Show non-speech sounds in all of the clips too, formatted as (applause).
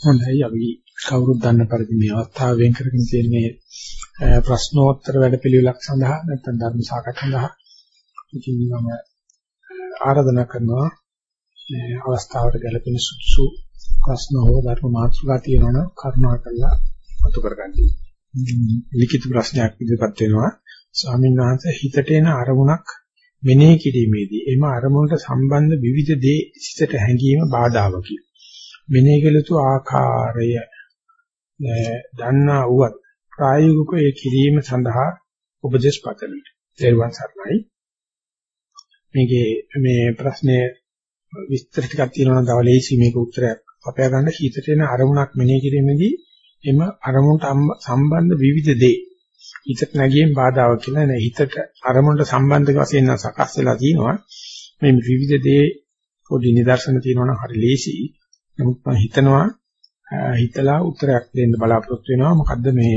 හොඳයි අපි කවුරුත් දන්න පරිදි මේ අවස්ථාව වෙන් කරගෙන තියෙන්නේ ප්‍රශ්නෝත්තර වැඩපිළිවෙලක් සඳහා නැත්නම් ධර්ම සාකච්ඡා සඳහා ඉතින් මම ආරාධනා කරනවා මේ අවස්ථාවට ගැලපෙන සුසු ප්‍රශ්න හෝ ධර්ම මාතෘකා තියෙනවනම් කරුණාකරලා අතු කරගන්න. ලිඛිත ප්‍රශ්නයක් ඉදිරිපත් වෙනවා. ස්වාමීන් වහන්සේ හිතට එන අරමුණක් මෙනෙහි කිරීමේදී එම අරමුණට සම්බන්ධ විවිධ දේ සිතට හැඟීම බාධාවකි. මෙනෙහි කළ යුතු ආකාරය දන්නා වුවත් ප්‍රායෝගිකව ඒ කිරීම සඳහා උපදේශ පතමි. දේරුවන් සර්ණයි. මේකේ මේ ප්‍රශ්නේ විස්තර ටිකක් තියෙනවා නම් තව ලේසි මේක උත්තරයක් අපයා ගන්න හිතට එන අරමුණක් මෙනෙහි කිරීමේදී එම අරමුණට සම්බන්ධ විවිධ දේ හිතට නැගීම් බාධාවක් කියලා නේ හිතට අරමුණට සම්බන්ධ වශයෙන් නම් සකස් වෙලා තියෙනවා මේ විවිධ දේ පොඩි නිදර්ශන තියෙනවා නම් හරි ලේසි නමුත් මම හිතනවා හිතලා උත්තරයක් දෙන්න බලාපොරොත්තු වෙනවා මොකද්ද මේ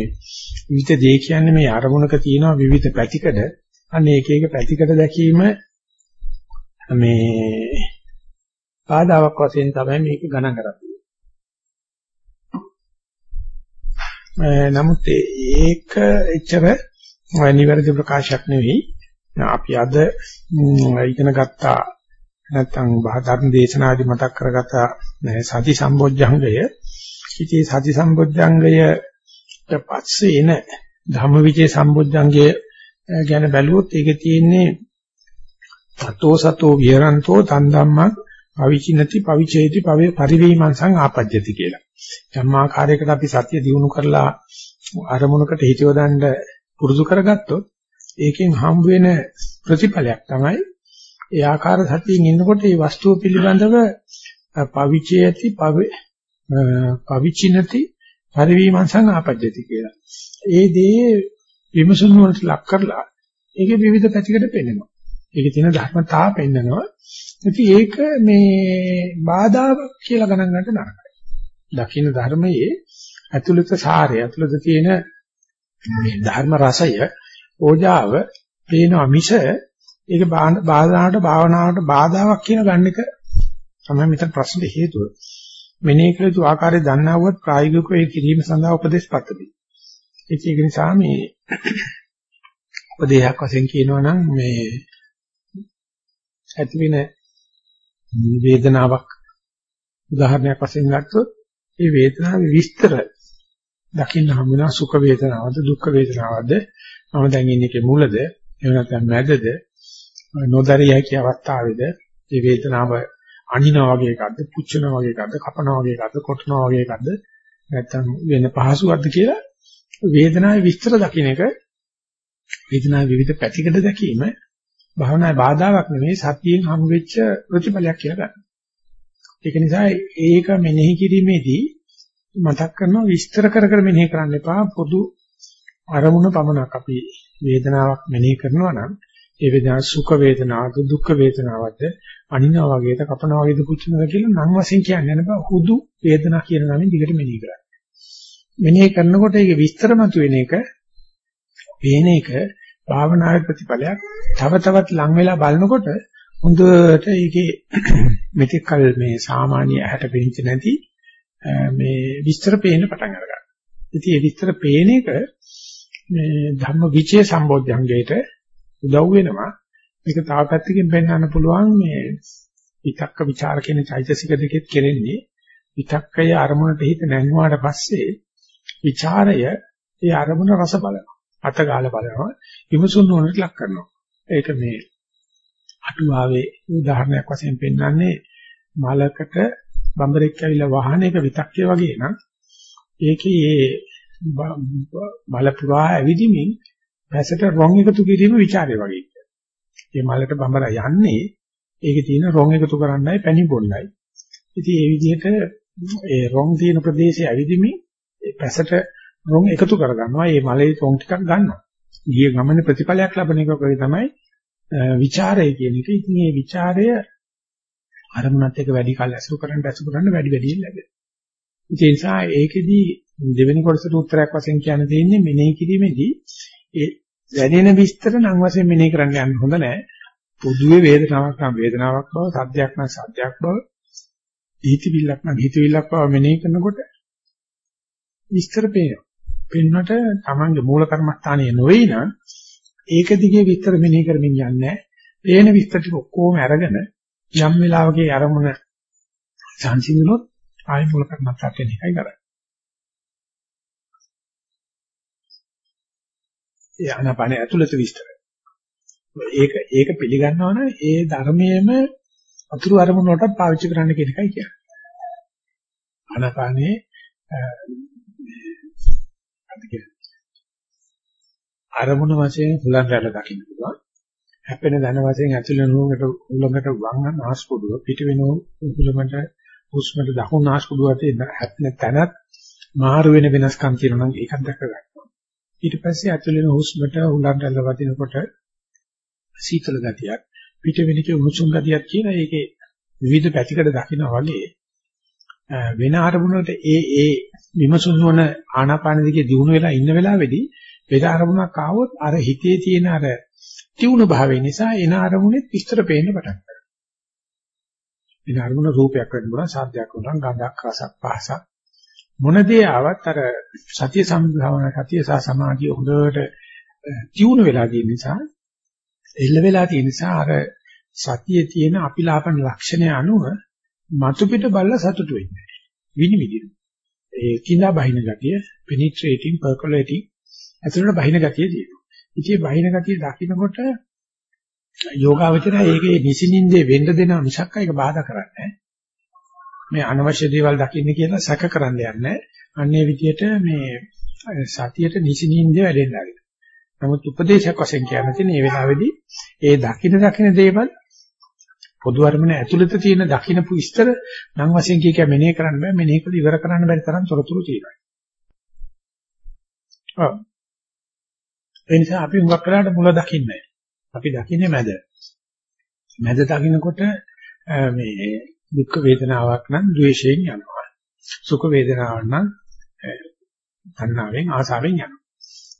විවිධ දේ කියන්නේ මේ අරමුණක තියෙනවා විවිධ පැතිකඩ අන්න එක එක පැතිකඩ දැකීම මේ බාධාවක් වශයෙන් තමයි මේක ගණන් කරන්නේ. නමුත් ඒක එච්චර නිවැරදි ප්‍රකාශයක් නෙවෙයි. අපි අද ඉගෙන ගත්තා නැත්නම් ධර්ම දේශනාදී මතක් කරගත්ත සති සම්බොජ්ජංගය ඉතින් සති සම්බොජ්ජංගය පස්සේ එන ධම්මවිචේ සම්බොජ්ජංගය ගැන බැලුවොත් ඒකේ තියෙන්නේ තතෝ සතෝ විහරන්තෝ තන් ධම්මං පවිචිනති පවිචේති පවේ පරිවීමංසං ආපජ්ජති කියලා. ධම්මාකාරයකට අපි සතිය දිනු කරලා අරමුණකට හිතියොදන්න පුරුදු කරගත්තොත් ඒකෙන් හම් වෙන ප්‍රතිඵලයක් තමයි ඒ ආකාර සතියෙන් ඉන්නකොට මේ වස්තුව පිළිබඳව පවිචේති පවිචිනති පරිවීමංසං ආපජ්ජති කියලා. ඒ දේ විමසුම් වලට ලක් කරලා ඒකේ විවිධ පැතිකඩ පෙන්වනවා. ඒකේ තියෙන ධර්මතාව පෙන්වනවා. ඉතින් ඒක මේ බාධාවක් කියලා ගණන් ගන්නට නරකයි. දකින්න ධර්මයේ ඇතුළත සාරය ඇතුළත තියෙන මේ ධර්ම රසය ඕජාව පේනවා මිස ඒක බාධාවට භාවනාවට බාධාවක් කියන ගන්න එක තමයි මෙතන ප්‍රශ්නේ හේතුව. මෙනේ කළ යුතු ආකාරය දන්නවුවත් ප්‍රායෝගිකව ඒ කිරීම සඳහා උපදේශ පත්‍රයි. ඒක නිසා මේ උපදේශයක් වශයෙන් කියනවා නම් මේ ඇති වෙන වේදනාවක් උදාහරණයක් වශයෙන් ගත්තොත් ඒ වේදනාවේ විස්තර දකින්න හම් වෙනවා සුඛ වේදනාවද දුක්ඛ වේදනාවද මම දැන් ඉන්නේ ඒකේ මුලද එහෙම නැත්නම් මැදද නොදරිය හැකි අවස්ථාවේද? මේ වේදනාව අනිනා වගේ එකක්ද? පුච්චනා වගේ එකක්ද? කපනා වගේ එකක්ද? කොටනා වගේ එකක්ද? නැත්නම් වෙන පහසුවක්ද කියලා වේදනාවේ විස්තර දකින්න එක වේදනාවේ විවිධ පැතිකඩ දැකීම භාවනාවේ බාධාවක් නෙමෙයි සතියෙන් හම් වෙච්ච ප්‍රතිඵලයක් කියලා ගන්න. ඒක නිසා ඒක මෙනෙහි කිරීමේදී මතක් කරනවා විස්තර කර කර මෙනෙහි කරන්න එපා. පොදු අරමුණ පමණක් අපි වේදනාවක් මෙනෙහි කරනවා නම් ඒ වේදනාව සුඛ වේදනාවද දුක්ඛ වේදනාවද අනිනා වගේද කපනා වගේද පුච්චනවා කියලා නම් වශයෙන් කියන්නේ නැහැ බා හුදු වේදනා කියන නමින් දිගට මෙනෙහි කරන්න. මෙනෙහි කරනකොට ඒක විස්තර මතුවෙන එක පේන එක භාවනාවේ ප්‍රතිඵලයක් තව තවත් ලං වෙලා බලනකොට හොඳට ඒකේ (clears throat) මෙතෙක් කල මේ සාමාන්‍ය ඇහැට පෙනිච්ච නැති මේ විස්තර පේන්න පටන් අරගන්නවා. ඉතින් මේ විස්තර පේන එක මේ ධම්ම විචේ සම්බෝධ්‍යංගයට උදව් වෙනවා. මේක තව පැත්තකින් පෙන්වන්න පුළුවන් මේ විතක්ක ਵਿਚාර කියන චෛතසික දෙකෙත් කෙරෙන්නේ විතක්කය අරමුණට හිත නැංගුවාට පස්සේ ਵਿਚාරය ඒ අරමුණ රස බලනවා. අත ගාලා බලනවා. විමසුන් නොනට ලක් කරනවා. ඒක මේ අටුවාවේ උදාහරණයක් වශයෙන් පෙන්වන්නේ මලකට බඹරෙක් ඇවිල්ලා වහන එක විතක්කේ වගේ නම් ඒකේ මේ මල පුරා ඇවිදිමින් මැසට රොන් එකතු කිරීම ਵਿਚාරය වගේ කියලා. මේ මලට බඹරා යන්නේ ඒකේ තියෙන රොන් එකතු කරන්නයි පැණි බොන්නයි. ඉතින් ඒ විදිහට ඒ රොන් තියෙන ප්‍රදේශය ඇවිදිමින් ඒ පැසට රොන් එකතු කරගන්නවා. මේ මලේ රොන් ටිකක් ගන්නවා. ගිය ගමන ප්‍රතිඵලයක් ලබන එක වගේ තමයි ਵਿਚාරය කියන එක. ඉතින් මේ ਵਿਚාරය අරමුණත් එක්ක වැඩි කාලයක් ඇසුරු කරන්න ඇසුරු කරන්න වැඩි වැඩියෙන් ලැබෙනවා. ඒ නිසා ඒකෙදී දෙවෙනි කොටසට උත්තරයක් වශයෙන් කියන්න තියෙන්නේ මෙනෙහි කිරීමේදී ඒ දැනෙන විස්තර නම් වශයෙන් මෙනෙහි කරන්න යන්න හොඳ නැහැ. පොදුවේ වේදනාවක් නම් වේදනාවක් බව, සද්දයක් නම් සද්දයක් බව, හිතවිල්ලක් නම් හිතවිල්ලක් බව මෙනෙහි කරනකොට විස්තර පේනවා. පෙන්වට තමන්ගේ මූල කර්මස්ථානයේ නොවේ නම් ඒක දිගේ විස්තර මෙනෙහි කරමින් යන්නේ නැහැ. පේන විස්තර ටික ඔක්කොම අරගෙන යම් වෙලාවකේ අරමුණ සංසිඳුනොත් ආයි මූල කර්මස්ථානට එන එකයි කරන්නේ. ඒ ආනාපාන ඇතුළත විස්තර. ඒක ඒක පිළිගන්නවා නම් ඒ ධර්මයේම අතුරු අරමුණ වලට පාවිච්චි කරන්න කියන එකයි කියන්නේ. ආනාපානේ අරමුණ වශයෙන් හුලං රැළ දකින්න පුළුවන්. හැපෙන ධන වශයෙන් ඇතුළේ නුඹට උලඟට වංගන ආස්පොඩුව පිට වෙන උලඟට හුස්මට දකුණු ආස්පොඩුවට හැපෙන තැනත් මාරු වෙන වෙනස්කම් තියෙනවා නම් ඒකත් දැක ගන්න. ඊට පස්සේ ඇතුළේ හුස්මට උලං රැළ වදිනකොට සීතල ගතියක් පිට වෙනකේ උණුසුම් ගතියක් කියන ඒකේ විවිධ පැතිකඩ දකින්න වගේ වෙන අරමුණකට ඒ ඒ විමසුම් වන ආනාපාන දිගේ දිනු වෙලා ඉන්න වෙලාවේදී වෙන අරමුණක් ආවොත් අර හිතේ තියෙන අර තියුණු භාවය නිසා එන අරමුණෙත් විස්තර පේන්න පටන් ගන්නවා. වෙන අරමුණ රූපයක් වෙන්න පුළුවන්, සාධ්‍යයක් වුණා, ගඳක්, රසක්, පහසක් මොන දේ ආවත් අර සතිය සම්භාවන සතිය සහ සමාධිය හොඳට තියුණු වෙලා තියෙන නිසා එල්ල වෙලා තියෙන නිසා අර සතියේ තියෙන අපිලාපන ලක්ෂණය අනුව මතු පිට බල්ල සතුටු වෙන්නේ. විනිවිදින. ඒ කිඳා බහින ගතිය, penetrating, percolating ඇතුළට බහින ගතිය තියෙනවා. ඉතින් බහින ගතිය දකින්නකොට යෝගාවචරය ඒකේ නිසින්ින්දේ වෙන්න දෙන මිසක් ඒක බාධා කරන්නේ මේ අනවශ්‍ය දේවල් දකින්න කියලා සැක කරන්න යන්නේ. අන්නේ විදියට මේ සතියට නිසින්ින්දේ වැඩෙන්න ආරින්න. නමුත් උපදේශයක් වශයෙන් කියන්න තියෙන මේ වෙලාවේදී ඒ දකින දකින දේවල් පොදු අරමුණ ඇතුළත තියෙන දකින්න පුස්තර නම් වශයෙන් කිය කිය මෙනෙහි කරන්න බෑ මෙනෙහි කළ ඉවර කරන්න බැරි තරම් තොරතුරු තියෙනවා. ඔව්. ඒ නිසා අපි හුඟක් වෙලාට මුල දකින්නේ අපි දකින්නේ මැද. මැද දකින්නකොට මේ දුක් වේදනාවක් නම් ද්වේෂයෙන් යනවා. සුඛ වේදනාවක් නම් තණ්හාවෙන් ආසාවෙන් යනවා.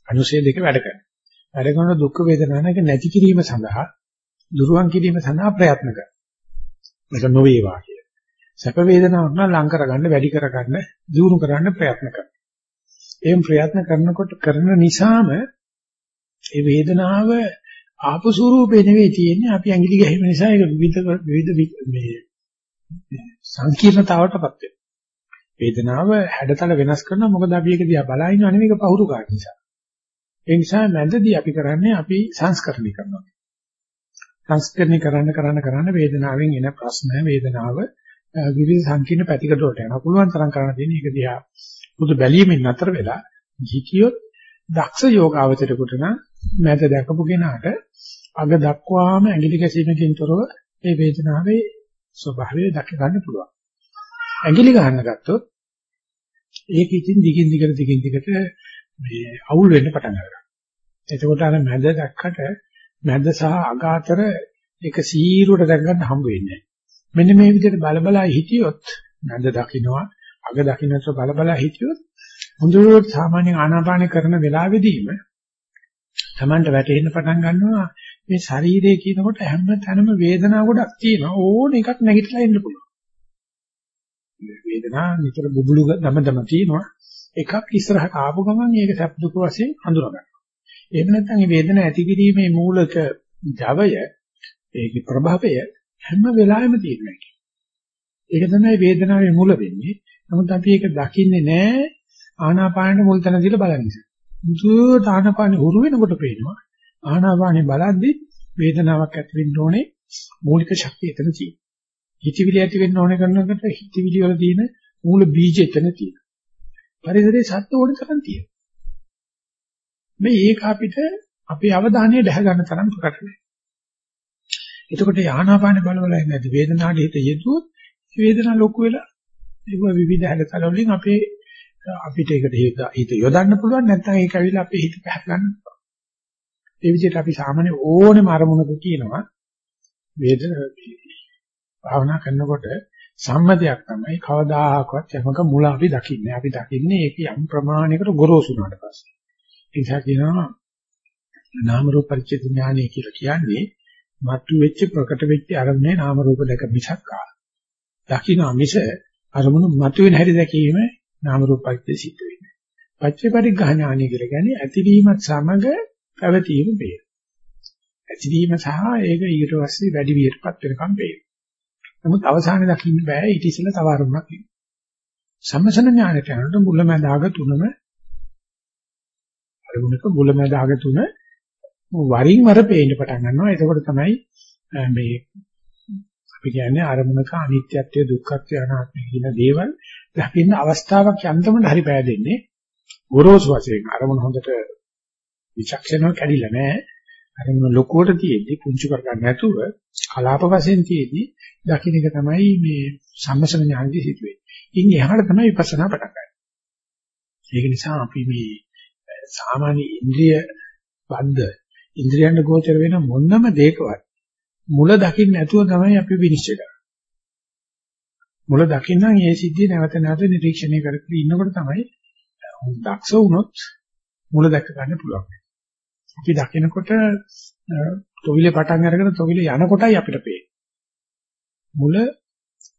අනුශේ දෙක වැඩ කරනවා. වැඩ කරන දුක් වේදනාවක නැති කිරීම සඳහා දුරුවන් කිරීම සඳහා ප්‍රයත්න කරනවා. මේක නොවේවා කිය. සැප වේදනාවක් නම් ලං කරගන්න, වැඩි කරගන්න, දියුණු කරන්න ප්‍රයත්න කරනවා. එහෙම ප්‍රයත්න කරනකොට කරන නිසාම ඒ වේදනාව ආපු ස්වරූපේ නෙවෙයි තියෙන්නේ අපි ඇඟිලි ගැහිම නිසා ඒක විවිධ විවිධ මේ සංකීර්ණතාවටපත් වෙනවා. වේදනාව හැඩතල වෙනස් කරනවා මොකද අපි ඒක දිහා බලා ඉන්නව නෙවෙයි ඒක පහුරු කාට නිසා. ඒ නිසා මැදදී අපි කරන්නේ අපි සංස්කරණය කරනවා. සංස්කරණය කරන්න කරන්න කරන්න වේදනාවෙන් එන ප්‍රශ්න වේදනාව විවිධ සංකීර්ණ පැතිකඩ වලට යනවා. පුළුවන් තරම් කරන්න තියෙන එක දිහා බුදු බැලීමෙන් නතර වෙලා ජීකියොත් දක්ෂ යෝගාවචරයකට නම් මැද දැකපු කෙනාට අග දක්වාම ඇඟිලි ගැසීමකින් තොරව මේ වේදනාවේ ස්වභාවය දක ගන්න පුළුවන්. ඇඟිලි ගන්න ගත්තොත් ඒක ඉතින් දිගින් දිගට දිගින් දිගට මේ අවුල් වෙන්න පටන් ගන්නවා. එතකොට අර මැද දැක්කට මැද සහ අග අතර එක සීරුවට දැක ගන්න හම්බ වෙන්නේ මෙන්න මේ විදිහට බල බල හිටියොත් මැද දකින්නවා අග දකින්නට බල බල හිටියොත් හොඳට සාමාන්‍ය ආනාපාන කරන වෙලාවෙදීම Tamanට වැටෙන්න පටන් ගන්නවා මේ ශරීරයේ කියනකොට හැම තැනම වේදනාව ගොඩක් තියෙනවා. ඕන එකක් නැගිටලා එන්න පුළුවන්. වේදනාව නිතර බුබුලු දම දම තියෙනවා. එකක් ඉස්සරහට ආපු ගමන් ඒක සැප දුක වශයෙන් හඳුනා ගන්නවා එහෙම නැත්නම් මේ වේදනාව ඇති කිරීමේ මූලික ජවය ඒකේ ප්‍රභවය හැම වෙලාවෙම තියෙනවා ඒක තමයි වේදනාවේ මුල වෙන්නේ. නමුත් අපි ඒක දකින්නේ නැහැ ආනාපානෙට මුල් තැන දීලා බලන නිසා. දුරට ආනාපානෙ හුරු වෙනකොට පේනවා. ආනාපානෙ බලද්දී වේදනාවක් ඇති වෙන්න ඕනේ මූලික ශක්තිය එතන තියෙනවා. හිතවිලි ඇති වෙන්න ඕනේ කරනකොට හිතවිලි වල තියෙන මූල බීජ එතන තියෙනවා. පරිසරයේ සත්‍ය ඕන තරම් තියෙනවා. මේ ඒක අපිට අපේ අවධානය දැහ ගන්න තරම් ප්‍රකට වෙනවා. එතකොට ආනාපානෙ බලවල ඉඳි වේදනාවට හිත යෙදුවොත් වේදනාව ලොකු වෙලා ඒක විවිධ හැඩතල වලින් අපේ අපිට ඒකට හිත යොදන්න පුළුවන් නැත්නම් ඒක ඇවිල්ලා අපේ හිත පැහැර ගන්න පුළුවන්. ඒ විදිහට අපි සාමාන්‍ය ඕනෙම අරමුණක කියනවා වේද භාවනා කරනකොට සම්මතයක් තමයි කවදාහක්වත් යමක මුල අපි දකින්නේ. අපි දකින්නේ ඒක යම් ප්‍රමාණයකට ගොරෝසු වුණාට පස්සේ. ඒ නිසා කියනවා නාම රූප පරිච්ඡේද ඥානය කියලා කියන්නේ මතු වෙච්ච ප්‍රකට වෙච්ච අරමුණේ නාම රූප දෙක මිසක් ආ. දකින්න මිස අරමුණු මතුවෙන හැටි දැකීම නාම රූප පරිච්ඡේද සිද්ධ වෙන්නේ. පච්චේ පරිග්‍රහ ඥානය කියලා කියන්නේ ඇතිවීමත් සමග පැවතීම වේ. ඇතිවීම සහ ඒක ඊට පස්සේ වැඩි වියටපත් වෙනකම් වේ. නමුත් අවසානයේ දකින්න බෑ ඊට ඉස්සෙල්ලා තව අරමුණක් එනවා. සම්මසන ඥානයට යනකොට මුලමඳාග තුනම අරමුණක මුලමඳාග තුන වරින් වර පේන්න පටන් ගන්නවා. එතකොට තමයි මේ අපි කියන්නේ අරමුණක අනිත්‍යත්වය දුක්ඛත්වය අනාත්මය කියන දේවල් දකින්න අවස්ථාවක් යන්තමට හරි පෑදෙන්නේ. ගොරෝසු වශයෙන් අරමුණ හොඳට විචක්ෂණව කැඩිලා නැහැ. අරමුණ ලොකුවට තියෙද්දි පුංචි කරගන්න නැතුව කලාප වශයෙන් තියෙද්දි දකින්න එක තමයි මේ සම්මසන ඥානදී සිදුවේ. ඉන්නේ එහාට තමයි විපස්සනා පටන් ගන්න. ඒක නිසා අපි මේ සාමාන්‍ය ඉන්ද්‍රිය බද්ධ ඉන්ද්‍රියන්ට ගෝචර වෙන මොනම දෙයකවත් මුල දකින්න නැතුව තමයි අපි විනිශ්චය කරන්නේ. මුල දකින්නම් ඒ සිද්ධිය නැවත නැවත නිරීක්ෂණය කරගෙන ඉන්නකොට තමයි දක්ෂ වුණොත් මුල දැක ගන්න පුළුවන්. අපි දකිනකොට තොවිලේ පටන් අරගෙන තොවිලේ යනකොටයි අපිට පේන්නේ. මුල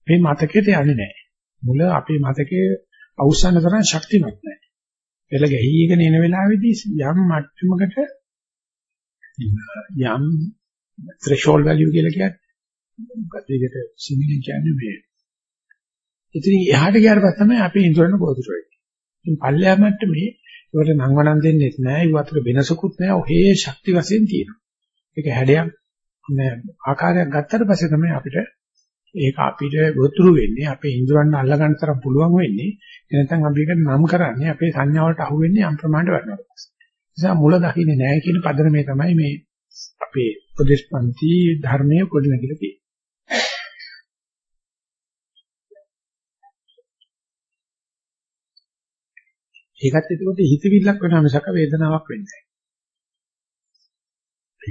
මේ මතකයට යන්නේ නැහැ. මුල අපේ මතකයේ අවසන් තරම් ශක්තිමත් නැහැ. එළ ගැහිගෙන එන වෙලාවේදී යම් මට්ටමකට යම් threshold value කියලා කියන්නේ මොකක්ද ඒකට සිංහලෙන් කියන්නේ මේ ඉතින් එහාට ගියාට පස්සේ තමයි අපි ඉන්ද්‍රයන් ගෝතුර වෙන්නේ. ඉතින් පල්ලෙහා මට්ටමේ ඒකට නංවනන් දෙන්නේ නැහැ. ඒ අතර වෙනසකුත් නැහැ. ඔහේ ශක්ති වශයෙන් තියෙනවා. ඒක හැඩයක් නෑ ආකාරයක් ගත්තට පස්සේ තමයි අපිට ඒක අපිට ගොතුරු වෙන්නේ අපේ ඉන්ද්‍රයන් අල්ලගන්න තරම් පුළුවන් වෙන්නේ. එනතන් අපි එකට නම් කරන්නේ අපේ සංඥාවලට අහු වෙන්නේ යම් ප්‍රමාණයට වෙනවා. නිසා මුල දකින්නේ නැහැ කියන පදනමේ තමයි මේ අපේ උපදේශපන්ති ධර්මයේ ගොඩනැගිලා තියෙන්නේ. ඒකත් එතකොට හිතවිල්ලක් වෙනවා මිසක වේදනාවක් වෙන්නේ නැහැ.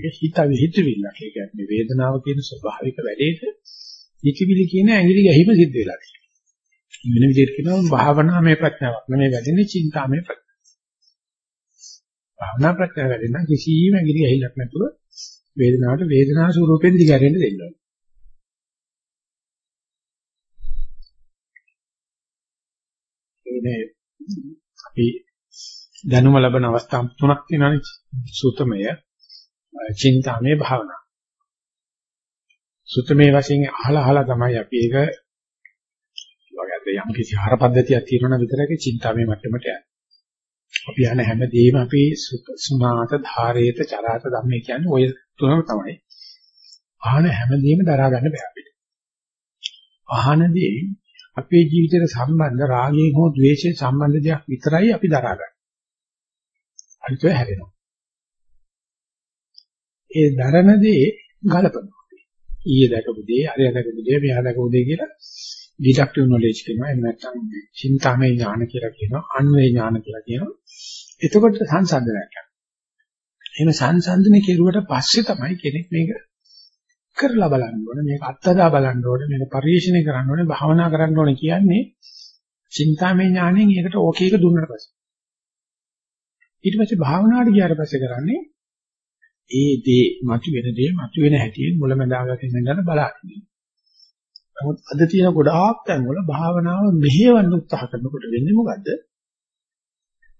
ඒක හිත හිතවිල්ලක්. ඒ කියන්නේ වේදනාව කියන ස්වභාවික වැඩේට හිතවිලි කියන ඇඟිලි ගැහිම සිද්ධ වෙලා තියෙනවා. වෙන විදිහට කියනවා භාවනාමය ප්‍රඥාවක් නෙමෙයි වැඩෙන්නේ චින්තාමය ප්‍රඥාවක්. භාවනා ප්‍රඥාව වැඩෙන කිසිම ඇඟිලි ගැහිල්ලක් නැතුව වේදනාවට වේදනා ස්වරූපෙන් දිගහැරෙන්න දෙන්න ඕනේ. මේ අපි දැනුම ලබන අවස්ථා තුනක් තියෙනවානේ සූතමය චින්තාමය භාවනා. සූතමේ වශයෙන් අහලා අහලා තමයි අපි ඒක වගේ යම් කිසි ආහාර පද්ධතියක් තියෙනවා විතරක චින්තාමය මට්ටමට යන්නේ. අපි යන හැමදේම අපි සුනාත ධාරේත චරාත ධම්මේ කියන්නේ ඔය තුනම තමයි. අහන හැමදේම දරා ගන්න බෑ අපිට. අහනදී අපේ ජීවිතේට සම්බන්ධ රාගයෙන් හෝ ද්වේෂයෙන් සම්බන්ධ දෙයක් විතරයි අපි දරාගන්නේ. අනිත් ඒවා හැරෙනවා. ඒ දරනදී ගලපනවා. ඊයේ දැකපු දේ, අරය දැකපු දේ, මෙහා දැකපු දේ කියලා ඩිඩක්ටිව් නොලෙජ් කියනවා. එහෙම නැත්නම් චින්තාමය ඥාන කියලා කියනවා. අන්වේ ඥාන කියලා කියනවා. එතකොට සංසන්දනයක් යනවා. එහෙම සංසන්දනය කෙරුවට පස්සේ තමයි කෙනෙක් මේක කරලා බලන්න ඕනේ මේක අත්දැක බලන්න ඕනේ මේක පරිශීලනය කරන්න ඕනේ භාවනා කරන්න ඕනේ කියන්නේ චින්තාමය ඥාණයෙන් ඒකට ඕකේ එක දුන්නාට පස්සේ ඊට පස්සේ භාවනාවට ගියාට පස්සේ කරන්නේ ඒ දේ මතු වෙන දේ මතු වෙන හැටි මුලමඳාගට ඉඳන් බලන්න. නමුත් අද තියෙන ගොඩාක් තැන්වල භාවනාව මෙහෙවන්න උත්සාහ කරනකොට වෙන්නේ මොකද්ද?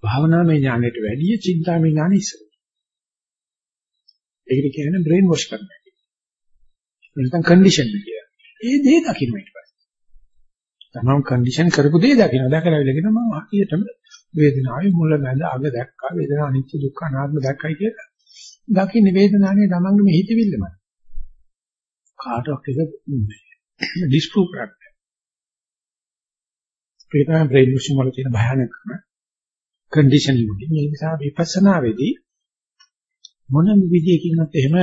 භාවනාමය ඥාණයට වැඩිය චින්තාමය ඥාණය ඉස්සර. ඒකට කියන්නේ බ්‍රේන් වොෂ් කරනවා. නැත්නම් කන්ඩිෂන් කියලා. ඒ දේ දකින්න ඊට පස්සේ. තමන් කන්ඩිෂන් කරපු දේ දකින්න. දැකලා ඉලගෙන මම හරියටම වේදනාවේ මුල මැද අග දැක්කා. වේදනාව අනිත්‍ය දුක්ඛ අනාත්ම දැක්කයි කියලා. දකින්න වේදනාවේ තමන්ගේ මේ හිතවිල්ලම. කාටවත් එක ඩිස්ප්‍රූව් කරන්න. ඒක තමයි බ්‍රේන් වොෂින් වල තියෙන භයානකම කන්ඩිෂනින්. මේ නිසා විපස්සනාවේදී මොන විදියකින්වත් එහෙම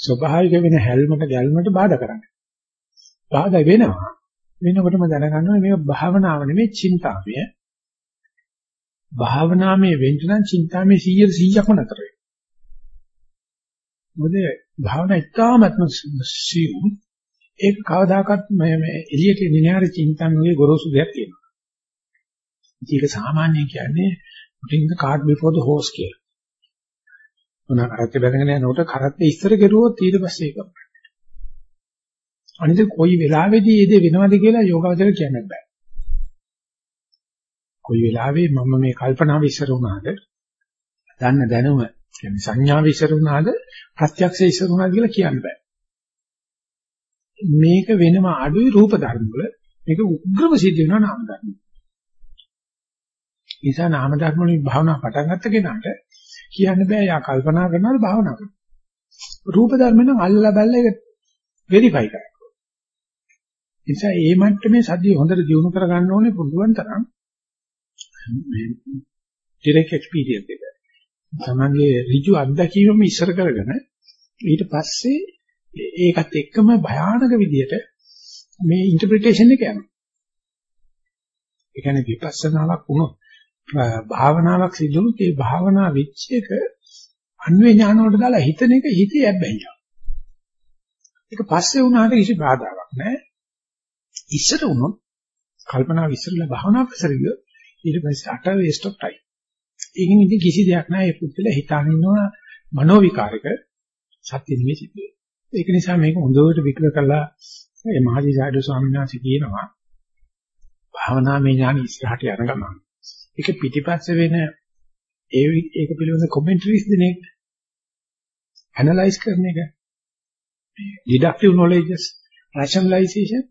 ස්වභාවික වෙන හැල්මට ගැල්මට බාධා කරන්නේ. බාධා වෙනවා. වෙනකොටම දැනගන්න ඕනේ මේක භාවනාව නෙමෙයි චින්තාමය. භාවනාමය වෙන්න නම් චින්තාමය 100 100ක්ම නතර වෙනවා. මොකද භාවනා ඉතාමත්ම සියුම් ඒක කවදාකවත් මේ මේ එළියට එන්නේ නැහැ චින්තාමයේ ගොරෝසු දෙයක් තියෙනවා. ඒක සාමාන්‍යයෙන් කියන්නේ putting the cart before the horse කියලා. මොන කරත්තේ බැඳගෙන යනකොට කරත්තේ ඉස්සර කෙරුවොත් ඊට පස්සේ ඒක අනිත් කොයි වෙලාවෙදී මේ දේ වෙනවද කියලා යෝගාවචර කියන්න බෑ. කොයි වෙලාවෙ මම මේ කල්පනාව ඉස්සර වුණාද? දන්න දැනුම කියන්නේ සංඥාව ඉස්සර වුණාද? ප්‍රත්‍යක්ෂ ඉස්සර වුණාද කියලා කියන්න බෑ. මේක වෙනම අඩුයි රූප ධර්ම වල මේක උග්‍රම සිද්ධ වෙනවා නාම ධර්ම. නිසා නාම ධර්ම වලින් භාවනා පටන් ගත්ත කෙනාට කියන්න බෑ යා කල්පනා කරනවද භාවනා කරනවද. රූප ධර්ම නම් අල්ලලා බැලලා ඒක වෙරිෆයි කරන්න. නිසා ඒ මට්ටමේ සතිය හොඳට දියුණු කරගන්න ඕනේ පුළුවන් තරම් මේ ඩිරෙක්ට් එක්ස්පීරියන්ස් එක. තමන්ගේ ඍජු අත්දැකීමම ඉස්සර කරගෙන ඊට පස්සේ ඒකත් එක්කම භයානක විදියට මේ ඉන්ටර්ප්‍රිටේෂන් එක යනවා. ඒ කියන්නේ විපස්සනාවක් වුණොත් භාවනාවක් සිදු වුණොත් ඒ භාවනා වෙච්ච එක අන්වේ ඥාන වලට දාලා හිතන එක හිතේ යැබ්බැහිලා. ඒක පස්සේ වුණාට කිසි බාධාවක් නැහැ. ඉස්සර වුණොත් කල්පනාව ඉස්සරලා භාවනා කරසරිය ඊට පස්සේ අට වේස්ට් ඔෆ් ටයිම්. ඒකෙන් ඉතින් කිසි දෙයක් නැහැ ඒ පුද්ගලයා හිතාගෙන ඉන්නවා මනෝ විකාරක සත්‍ය නෙමෙයි සිද්ධ ඒක නිසා මේක හොඳට විකල කළා ඒ මහජීසාරද ස්වාමීන් වහන්සේ කියනවා භාවනාමය ඥාන ඉස්සරහට යන ගමන් ඒක පිටිපස්සේ වෙන ඒ ඒක පිළිබඳ කමෙන්ටරිස් දෙන එක ඇනලයිස් කරන එක ඩිඩක්ටිව් නොලෙජස් රෂනලයිසේෂන්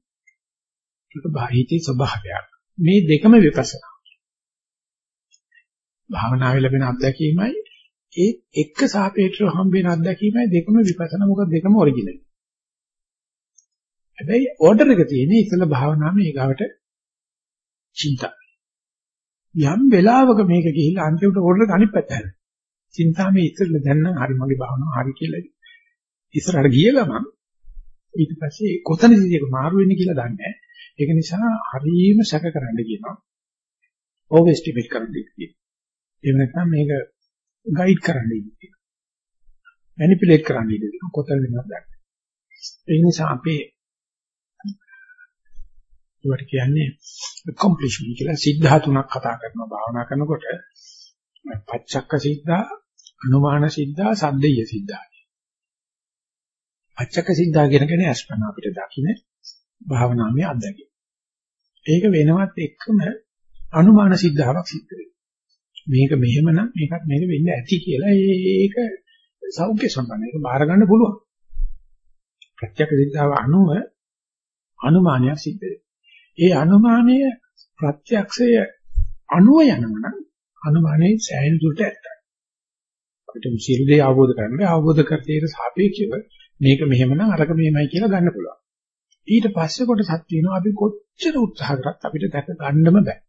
ඒක බාහිතේ ස්වභාවයක් මේ දෙකම විපස්සනා භාවනාවේ ලැබෙන අත්දැකීමයි ඒ එක්ක සාපේක්ෂව හම්බ වෙන අත්දැකීමයි දෙකම විපස්සනා මොකද දෙකම ඔරිජිනල්. හැබැයි ඕඩර් එක තියෙන්නේ ඉතල භාවනාවේ ඊගාවට චින්තා. යම් වෙලාවක මේක ගිහිල්ලා අන්තිමට ඕඩර් එක අනිත් පැත්ත හැරෙනවා. චින්තාවේ ඉතල දැන් නම් හරි මගේ භාවනාව හරි කියලා ඉස්සරහට ගිය ගමන් ඊට පස්සේ කොතනදීද ඒක මාරු වෙන්නේ කියලා දන්නේ නැහැ. ඒක නිසා හරීම සැක කරන්න කියනවා. ඕවර් එස්ටිමේට් කරන්න කියනවා. එහෙම නැත්නම් මේක ගයිඩ් කරන්න ඉන්නේ. මැනිපියුලේට් කරන්න ඉන්නේ. කොතන වෙනවද දන්නේ. ඒ නිසා අපේ ඒවට කියන්නේ accomplishment කියලා සිද්ධා තුනක් කතා කරනවා භාවනා කරනකොට පච්චක්ක සිද්ධා, අනුමාන සිද්ධා, සද්දේය සිද්ධා. පච්චක්ක සිද්ධා කියන කෙනේ අස්පන අපිට දකින්න භාවනාවේ අත්දැකීම. ඒක වෙනවත් එක්කම අනුමාන සිද්ධාවක් සිද්ධ වෙනවා. මේක මෙහෙමනම් මේකත් මේක වෙන්න ඇති කියලා ඒක සෞඛ්‍ය සම්බන්ධ ඒක බාර ගන්න පුළුවන්. ප්‍රත්‍යක්ෂ විද්‍යාව අනුව අනුමානයක් සිද්ධ ඒ අනුමානය ප්‍රත්‍යක්ෂය අනුව යනවනම් අනුමානයේ සෑහෙන දුරට ඇත්තයි. අපිට සියලු දේ අවබෝධ කරගන්න අවබෝධ කරතේට සාපේක්ෂව මේක මෙහෙමනම් අරක මෙහෙමයි කියලා ගන්න පුළුවන්. ඊට පස්සේ කොටසක් තියෙනවා අපි කොච්චර උත්සාහ කරත් අපිට දැක ගන්නම බෑ.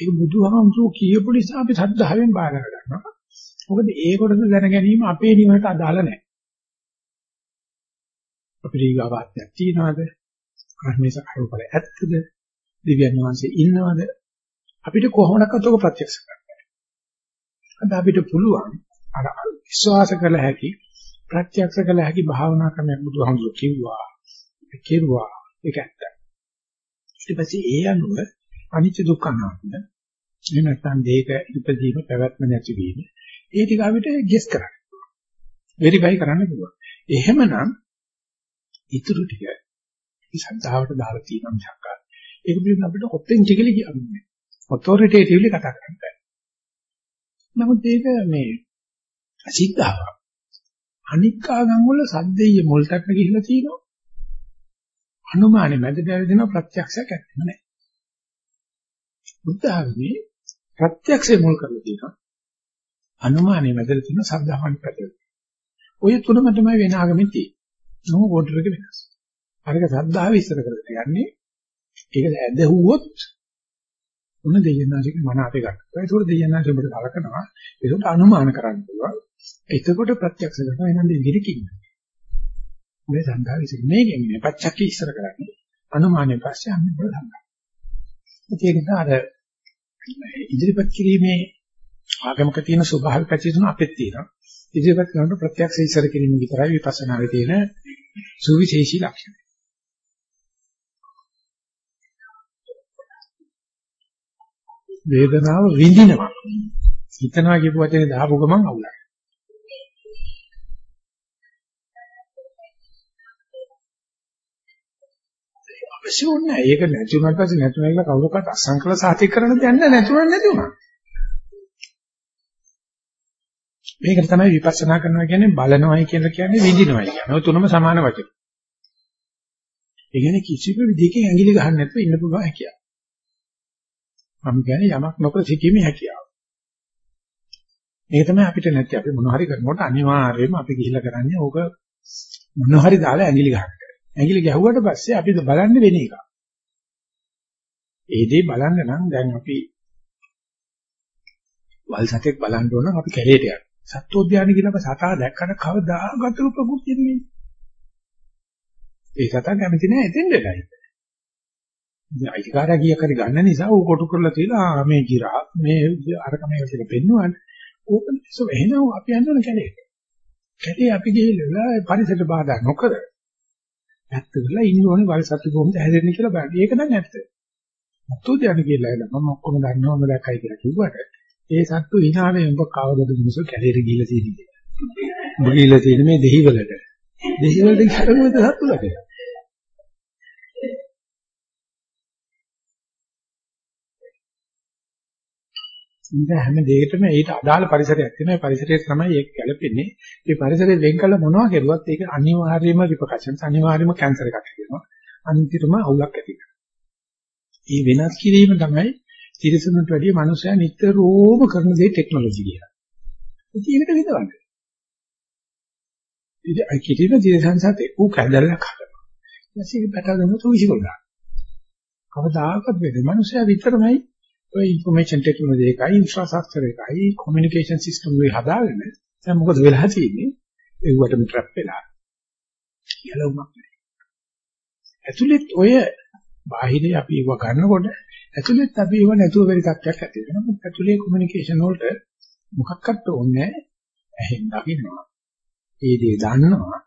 ඒක බුදුහාමුදුරුවෝ කියපු නිසා අපි සද්ධාවෙන් බාර ගන්නවා. මොකද ඒ කොටස දැන ගැනීම අපේ නිවනට අදාළ නැහැ. අපිට ඊගාවාත්යක් තියනවාද? කර්මේස කරුපල ඇත්තද? දිව්‍යන් වහන්සේ ඉන්නවද? අපිට කොහොමඩක්වත් ඔක ප්‍රත්‍යක්ෂ කරන්න අද අපිට පුළුවන් අර විශ්වාස කළ හැකි ප්‍රත්‍යක්ෂ කළ හැකි භාවනා ක්‍රමයක් බුදුහාමුදුරුවෝ කිව්වා. ඒක කෙරුවා. ඒක ඇත්තයි. ඊට පස්සේ ඒ අනුව අනිත්‍ය දුක්ඛ අනාත්ම. එහෙම නැත්නම් දෙයක ඉපදීම පැවැත්ම නැතිවීම. ඒ ටික අපිට ගෙස් කරන්න. වෙරිෆයි කරන්න පුළුවන්. එහෙමනම් ඊටු ටික ඉස්සද්ධාවට දාලා තියෙනවා මිසක් ඒක පිළිබඳව අපිට ඔතෙන්ටිකලි කියන්නේ. ඔතොරිටේටිව්ලි කතා කරන්න බෑ. නමුත් ඒක මේ අසිද්ධාවක්. අනික් ආගම් වල සද්දෙය මුල් තැනට ගිහිල්ලා තියෙනවා. අනුමානෙ මැදට ඇවිදින ප්‍රත්‍යක්ෂයක් ඇත්තම නැහැ. බුද්ධ ආගමේ ප්‍රත්‍යක්ෂය මුල් කරලා තියෙනවා. අනුමානයේ මැදට තියෙන සද්ධාවන් පැත්තට. ඔය තුනම තමයි වෙන ආගමෙත් තියෙන්නේ. නෝ ඕඩර් එක වෙනස්. අරක සද්ධාව ඉස්සර කරලා යන්නේ ඒක ඇදහුවොත් උන දෙයනාසික මන අපේ ගන්න. ඒකෝට දෙයනාසික ඔබට කලකනවා. ඒකට අනුමාන කරන්න පුළුවන්. එතකොට ප්‍රත්‍යක්ෂ කරනවා එනන්ද ඉදිරිකින්න. මේ සංඝා විසින් මේකෙන් මේ පච්චක්ක ඉස්සර කරන්නේ. අනුමානයේ පස්සේ අන්න බලන්න. ඒක නිසා අර ඉදිරිපත් කිරීමේ ආගමක තියෙන ස්වභාවික පැති තුන අපෙත් තියෙනවා. ඉදිරිපත් කරනකොට ප්‍රත්‍යක්ෂ ඉස්සර කිරීම විතරයි විපස්සනාවේ තියෙන සුවිශේෂී ලක්ෂණ. වේදනාව විඳිනවා. හිතනවා කියපු වචනේ දාපු ගමන් අවුලයි. අවශ්‍ය වුණා. ඒක නැති වුණාට පස්සේ නැතුණා කියලා කවුරක්වත් අසංකල සාතික කරන්න දෙයක් නැහැ නැතුණා නැති වුණා. මේකට තමයි විපස්සනා කරනවා කියන්නේ බලනවයි කියලා කියන්නේ විඳිනවයි කියන්නේ. ඔය තුනම සමාන වචන. ඒ කියන්නේ කිසිම විදිහකින් ඇඟිලි ගහන්න නැතුව ඉන්න පුළුවන් හැකියාව. මම කියන්නේ යමක් නොකර සිටීමේ හැකියාව. මේක තමයි අපිට නැති අපි මොන හරි කරනකොට අනිවාර්යයෙන්ම අපි ගිහිල්ලා කරන්නේ ඕක මොන හරි දාලා ඇඟිලි ගන්න. ඇඟිලි ගැහුවට පස්සේ අපි බලන්නේ වෙන එක. ඒ දේ බලන්න නම් දැන් අපි වල් සතෙක් බලන්න ඕන අපි කැලේට යනවා. සත්වෝද්‍යාන කියන අප සතා දැක්කට කවදාකවත් ප්‍රകൃතිය නෙමෙයි. ඒ සතා කැමති නෑ එතෙන්ටයි. ඉතින් අයිතිකාරයා කියක් හරි ගන්න නිසා ඌ කොටු කරලා තියලා මේ ගිරා මේ අරක මේක කියලා පෙන්නුවානේ. ඕක නිසා එහෙනම් අපි යන්න කැලේට. කැලේ අපි ගිහිල්ලා පරිසරයට බාධා නොකර ඇත්ත වෙලා ඉන්න ඕනේ වල සතු කොහොමද හැදෙන්නේ කියලා බලන්න. ඒක නම් ඇත්ත. සත්වෝද්‍යාන කියලා මම ඔක්කොම දන්නවම දැක්කයි කියලා කිව්වට ඒ සත්තු hinaවේ උඹ කවදද මිනිස්සු කැලේට ගිහිල්ලා තියෙන්නේ. උඹ ගිහිල්ලා තියෙන්නේ මේ දෙහිවලට. දෙහිවලට ගිහම සත්තුලට. ඉතින් හැම දෙයකටම ඊට අදාළ පරිසරයක් තියෙනවා. ඒ පරිසරයට තමයි ඒක ගැලපෙන්නේ. ඒ පරිසරයෙන් වෙන් කළ මොනවා කරුවත් ඒක අනිවාර්යයෙන්ම රිපකෂන්ස් අනිවාර්යයෙන්ම කැන්සර් එකක් වෙනවා. අන්තිමටම අවුලක් ඇති කරනවා. මේ වෙනස් කිරීම තමයි තිරසනුට වැඩිය මනුස්සයා නිතරම කරන දේ ටෙක්නොලොජි කියලා. ඉතින් ඒකට විදවන්න. ඉතින් අයි කිරින තිරසන්සත් ඌ කැදල්ලක් හදනවා. ඊට පස්සේ පැටලෙන තුවිසිකල් ගන්න. කවදාකවත් වෙන්නේ මනුස්සයා විතරමයි ඔය ইনফෝමේෂන් ටෙක්නොලොජි එකයි ඉන්ෆ්‍රාස්ට්‍රක්චර් එකයි කොමියුනිකේෂන් සිස්ටම් එක හදාගෙන දැන් මොකද වෙලා තියෙන්නේ? ඒවටම ට්‍රැප් වෙලා. යලවුමක් නැහැ. ඇතුළෙත් ඔය බාහිරේ අපි ඒව ගන්නකොට ඇතුළෙත් අපි ඒව නැතුව වෙරි තත්ත්වයක් ඇති වෙනවා. මොකද ඇතුළේ කොමියුනිකේෂන් වලට මොකක්වත් ඕනේ ඇහෙන් දකින්නවා. ඒ දේ දන්නවා.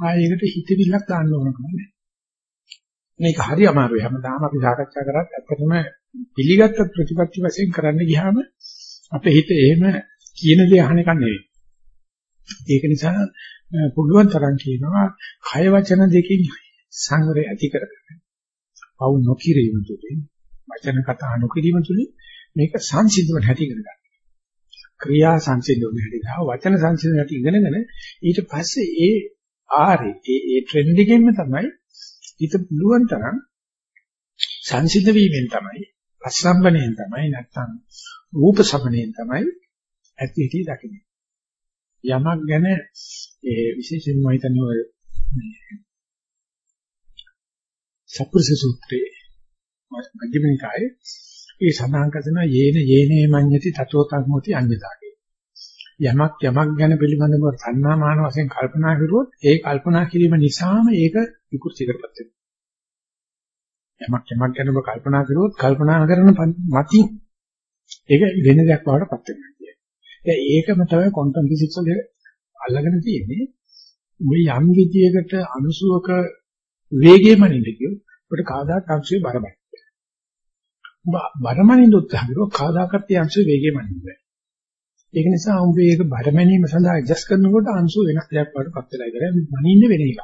ආයෙකට හිතවිල්ලක් දාන්න ඕන කම නැහැ. මේක හරි අමාරුයි. හැමදාම අපි සාකච්ඡා කරත් ඇත්තටම පිළිගත්ත ප්‍රතිපත්ති වශයෙන් කරන්න ගියාම අපේ හිත එහෙම කියන දේ අහන එක නෙවෙයි. ඒක නිසා පුළුවන් තරම් කියනවා කය වචන දෙකෙන් සංවරය ඇති කරගන්න. පවු නොකිරීම තුළින් වචන කතා නොකිරීම තුළින් මේක සංසිඳුවට හැටි කරගන්න. ක්‍රියා සංසිඳුවට හැටි ගහ වචන සංසිඳුවට හැටි ඉගෙනගෙන ඊට පස්සේ ඒ ආරේ ඒ ඒ ට්‍රෙන්ඩ් එකෙන්ම තමයි ඊට පුළුවන් තරම් සංසිඳ වීමෙන් තමයි අසම්බණයෙන් තමයි නැත්තම් රූප සමණයෙන් තමයි ඇති හිටි දකින්නේ. යමක් ගැන ඒ විශේෂයෙන්ම මම හිතන්නේ ඔය සප්පුරුෂ සූත්‍රයේ මධ්‍යමනිකායේ ඒ සඳහන් කරන යේන යේනේ මඤ්ඤති තතෝ තග්මෝති අඤ්ඤතාගේ. යමක් යමක් ගැන පිළිබඳව තණ්හා මාන වශයෙන් කල්පනා කරුවොත් ඒ කල්පනා කිරීම නිසාම ඒක විකෘති කරපත් වෙනවා. යමක් යමක් ගැන ඔබ කල්පනා කරුවොත් කල්පනා කරන මතින් ඒක වෙන දෙයක් වඩටපත් වෙනවා කියන්නේ. දැන් ඒකම තමයි ක්වොන්ටම් ෆිසික්ස් වල අල්ලගෙන තියෙන්නේ. මේ යම් විදියකට අනුසුවක වේගයම නෙදකිය ඔබට කාදාත් අංශයේ බරමයි. ඔබ බරමනින් උත්සාහ කරුවොත් කාදාකත් අංශයේ වේගයම නෙදයි. ඒක නිසා උඹ මේක බරමැනීම සඳහා ඇඩ්ජස්ට් කරනකොට අංශු වෙනස් දෙයක් වඩටපත් වෙලා ඉවරයි. මනින්නේ වෙන එකක්.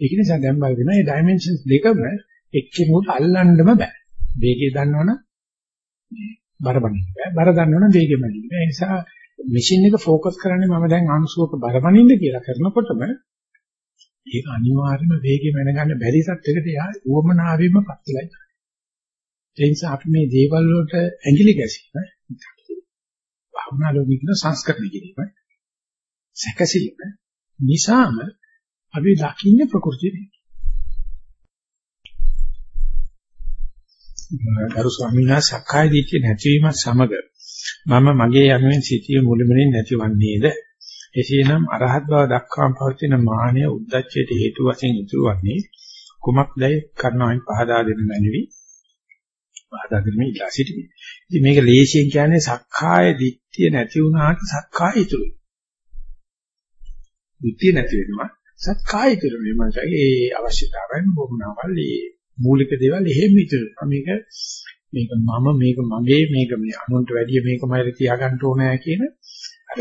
ඒක නිසා දැන් බලගෙන මේ ඩයිමන්ෂන්ස් දෙකම එක්කෙනෙකුට අල්ලන්නම බෑ. වේගය දන්නවනම් බර බනින්න බෑ. බර දන්නවනම් වේගය බනින්න බෑ. ඒ නිසා මැෂින් එක ෆෝකස් කරන්නේ මම දැන් අනුසුවක බර බනින්න කියලා කරනකොටම ඒක අනිවාර්යයෙන්ම වේගය මැනගන්න බැරි සත්‍යයකට යා උවමනාවෙම පත් වෙලා ඉන්නේ. ඒ නිසා අපි මේ දේවල් වලට ඇඟිලි ගැසීම භාවනා ලෝකික සංස්කරණය කිරීම සැකසීම නිසාම අපි දකින්නේ ප්‍රകൃතිය නේ. ගරු ස්වාමීන් වහන්සේ සක්කාය දිට්ඨිය නැතිවීම සමග මම මගේ යනුවෙන් සිටිය මුළුමනින් නැතිවන්නේද එසේනම් අරහත් බව දක්වාම පවතින මානය උද්දච්චයට හේතු වශයෙන් ඉතුරු වන්නේ කුමක්දයි කරනවායි පහදා දෙන්න මැනවි පහදා දෙන්න ඉලා සිටිමි. ඉතින් මේක ලේසියෙන් කියන්නේ සක්කාය දිට්ඨිය නැති වුණාට සක්කාය ඉතුරුයි. දිට්ඨිය නැති වෙනවා සත්කාය ඉතුරු මේ මනසගේ ඒ අවශ්‍යතාවයන් බොහොමනවල් ඒ මූලික දේවල් එහෙම ඉතුරු මේක මේක මම මේක මගේ මේක මේ අනුන්ට වැඩිය මේකමයි තියාගන්න ඕනෑ කියන අර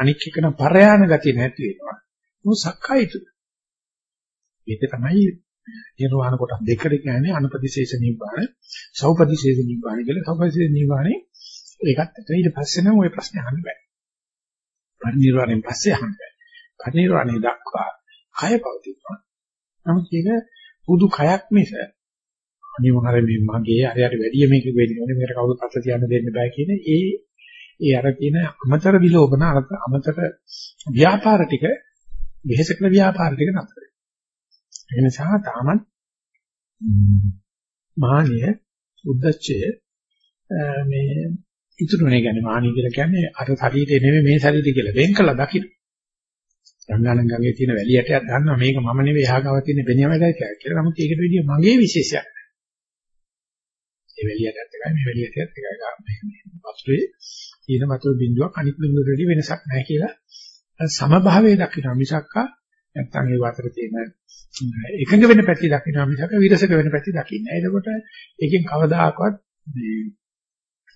අනික් එකන පරයාන ගතිය නැති වෙනවා මොකද සක්කාය ඉතුරු මේක තමයි නිර්වාණ කොටස් දෙකට කියන්නේ අනුපතිශේෂ නිබ්බාන, සෞපතිශේෂ නිබ්බාන කියලා. සෞපතිශේෂ නිබ්බානේ ඒකත් ඊට පස්සේ නම් ওই ප්‍රශ්නේ අහන්න බෑ. පරිනිර්වාණයෙන් පස්සේ අහන්න බෑ. පරිනිර්වාණය දක්වා කය පවතිනවා. නමුත් ඒක පුදු කයක් මිස අනිවාර්ය මේ මගේ අරයට වැඩි මේක වෙන්නේ මේකට කවුරුත් අත තියන්න දෙන්න බෑ කියන ඒ ඒ අර කියන අමතර විලෝපන අමතර ව්‍යාපාර ටික වෙහෙස කරන ව්‍යාපාර ටික නතර ඒ නිසා තාමත් මානිය උද්දච්චය මේ ඉතුරුනේ කියන්නේ මානිය කියලා කියන්නේ අර ශරීරේ නෙමෙයි මේ ශරීරය කියලා වෙන් කළා දකින්න. ගංගානම් ගඟේ තියෙන වැලියටයක් ගන්නවා මේක මම නෙවෙයි එහා ගාව තියෙන බෙනියමයි කියලා. නමුත් ඒකට විදිය මගේ විශේෂයක්. ඒ වැලියටත් එකයි මේ වැලියටත් එකයි මේ වතුරේ තියෙන වතුර බිඳුවක් අනිත් බිඳුවට වඩා වෙනසක් නැහැ කියලා සමභාවයේ දකින්න මිසක්කා නැත්තම් ඒ වතර තියෙන එකඟ වෙන පැති දකින්න මිසක විරසක වෙන පැති දකින්න. එතකොට ඒකෙන් කවදාකවත් මේ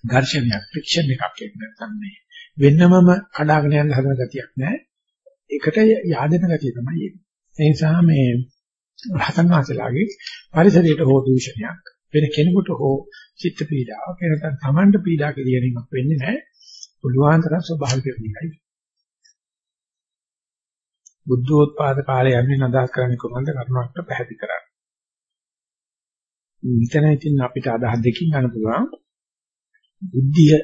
ඝර්ෂණයක් ෆ්‍රික්ෂන් එකක් එන්නේ නැත්නම් මේ වෙන්නමම කඩාගෙන යන හදන ගතියක් නැහැ. ඒකට yaadena ගතිය තමයි එන්නේ. ඒ නිසා මේ රහතන් වහන්සේලාගේ පරිසරයට හෝ දූෂණයක් වෙන කෙනෙකුට හෝ චිත්ත පීඩාවක් එනකන් Tamanට පීඩා කිරීමක් වෙන්නේ නැහැ. පුළුවන් තරම් ස්වභාවික වෙන්නයි. බුද්ධෝත්පාද කාලය යන්නේ අදහස් කරන්නේ කොහොමද කරුණාකට පැහැදිලි කරන්න. මෙතන ඉතින් අපිට අදහස් දෙකකින් ගන්න පුළුවන්. බුද්ධිය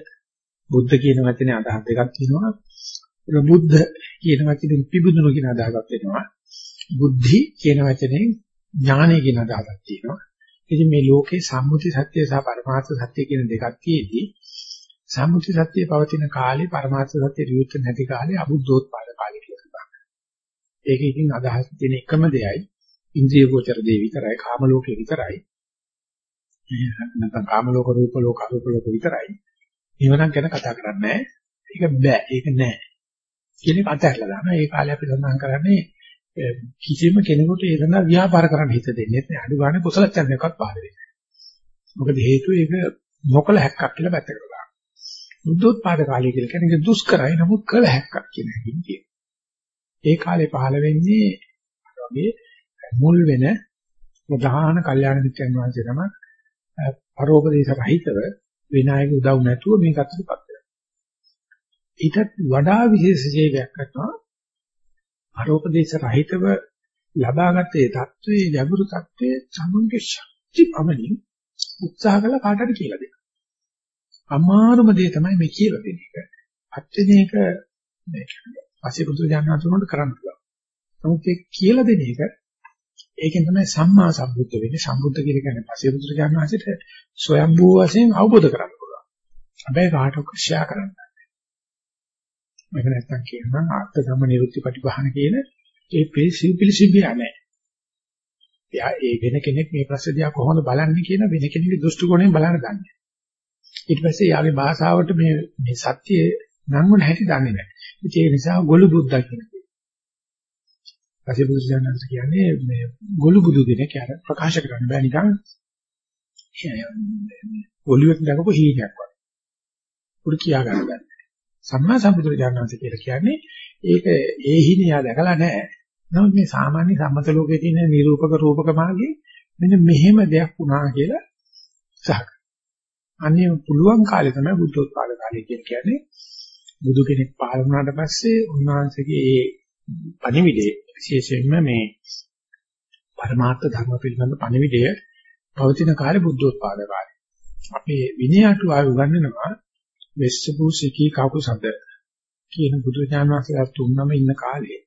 බුද්ධ කියන වචනේ අදහස් දෙකක් තියෙනවා. ප්‍රබුද්ධ කියන වචනේ පිබුදුණු කියන අදහසක් වෙනවා. බුද්ධි කියන වචනේ ඥානය කියන අදහසක් තියෙනවා. ඉතින් මේ ලෝකේ සම්මුති සත්‍ය සහ පරමාර්ථ සත්‍ය කියන දෙකක් තියෙදී සම්මුති සත්‍ය පවතින කාලේ පරමාර්ථ සත්‍ය ඍජුත් නැති කාලේ අබුද්ධෝත්පාද කාලේ කියලා කියනවා. ඒක ඉතින් අදහස් දෙන එකම දෙයයි ඉන්ද්‍රිය ගෝචර දේ විතරයි කාම ලෝකේ විතරයි. නැත්නම් කාම ලෝක රූප ලෝක අරූප ලෝක විතරයි. ඒවනම් ගැන කතා කරන්නේ ඒක බෑ. ඒක නෑ. කියන එක අතහැරලා දානවා. ඒ කාලේ අපි සඳහන් කරන්නේ කිසිම කෙනෙකුට ඒ සඳහා ව්‍යාපාර කරන්න හිත දෙන්නේ නැහැ. අඩු ගන්න කුසල ඡන්දයක්වත් පහළ වෙන්නේ නැහැ. මොකද හේතුව ඒක නොකල හැක්කක් කියලා පැත්තකට දානවා. බුද්ධෝත්පාද කාලය කියලා කියන්නේ ඒක දුෂ්කරයි නමුත් කළ හැක්කක් කියන එකකින් කියනවා. ඒ කාලේ පහළ වෙන්නේ වගේ මුල් වෙන ප්‍රධාන කල්යාණ මිත්‍රයන් වහන්සේ තමයි පරෝපදේශ රහිතව විනායක උදව් නැතුව මේක අත්‍යපත් වෙනවා. ඊටත් වඩා විශේෂ සේවයක් කරනවා පරෝපදේශ රහිතව ලබාගත්තේ தત્ත්වයේ ගැඹුරු தત્ත්වයේ සමුන්ගේ ශක්ති පමණින් උත්සාහ කළ කාටද කියලා දෙනවා. අමාරුම දේ තමයි මේ කියලා දෙන එක. අත්‍යනේක මේ අසීපුත්‍ර ඥානවත් උනොත් කරන්න පුළුවන්. නමුත් ඒ කියලා දෙන එක ඒකෙන් තමයි සම්මා සම්බුද්ධ වෙන්නේ. සම්බුද්ධ කියලා කියන්නේ අසීපුත්‍ර ඥානවන්සේට ස්වයම්බූ වශයෙන් අවබෝධ කරගන්න පුළුවන්. හැබැයි කාටවත් ක්ෂය කරන්න මේක නැත්තම් කියනවා ආත්ම ධම්ම නිරුක්ති ප්‍රතිපහන කියන ඒ පිළිසිබිය නැහැ. එයා ඒ වෙන කෙනෙක් මේ ප්‍රශ්න දිහා කොහොමද බලන්නේ කියන වෙන කෙනෙකුගේ දෘෂ්ටි කෝණයෙන් බලන්න දන්නේ. ඊට පස්සේ යාගේ භාෂාවට මේ මේ සත්‍ය නම් වන හැටි දන්නේ නැහැ. ඒ නිසා ගොළු බුද්දා කියනවා. පස්සේ බුදු දහමස් කියන්නේ මේ ගොළු බුදු කෙනෙක් යාර ප්‍රකාශ කරන්න බෑ නිකන් ඔලිවෙන් දකපු හීනයක් වගේ. උඩ කියා ගන්න බෑ. සම්මා සම්බුදුරජාණන් වහන්සේ කියලා කියන්නේ ඒක ඒ හිණියා දැකලා නැහැ. නමුත් මේ සාමාන්‍ය සම්මත ලෝකයේ තියෙන නිරූපක රූපක මාර්ගයේ මෙන්න මෙහෙම දෙයක් වුණා කියලා සහක. අන්නේ පුළුවන් කාලේ තමයි බුද්ධෝත්පාද කාලය කියන්නේ. බුදු කෙනෙක් පහළ වුණාට පස්සේ උන්වහන්සේගේ ඒ පණිවිඩය විශේෂයෙන්ම මේ පරමාර්ථ ධර්ම පිළිබඳ පණිවිඩය පවතින කාලේ බුද්ධෝත්පාද කාලය. අපේ විනය අටුවාව උගන්වනවා වෙස්සපු සිකී කකුසඳ කියන බුදුරජාණන් වහන්සේලා තුන්නම ඉන්න කාලේ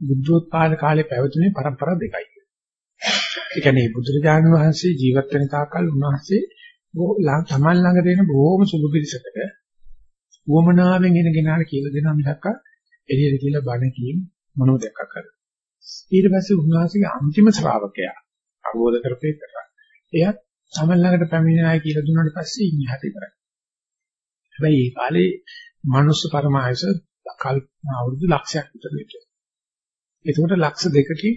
බුද්ධෝත්පාද කාලේ පැවතුනේ પરම්පරා දෙකයි. ඒ කියන්නේ බුදුරජාණන් වහන්සේ ජීවත් වෙන තාකල් උන්වහන්සේ තමන් ළඟ තියෙන බොහොම සුළු පිළිසකට වමනාවෙන් එන කෙනාට කියලා දෙනවා මිසක් එළියට කියලා බණ කීම් මොනව දෙයක් කරලා. ඊට පස්සේ උන්වහන්සේගේ අන්තිම ශ්‍රාවකයා අවබෝධ කරපේ කරා. එයා තමන් ළඟට පැමිණෙනයි කියලා දුන්නාට පස්සේ ඉන්නේ හරි ඉවරයි. හැබැයි ඒ කාලේ මනුස්ස පරමායස කල්පනා අවුරුදු ලක්ෂයක් විතර විතර. ඒකට ලක්ෂ දෙකකින්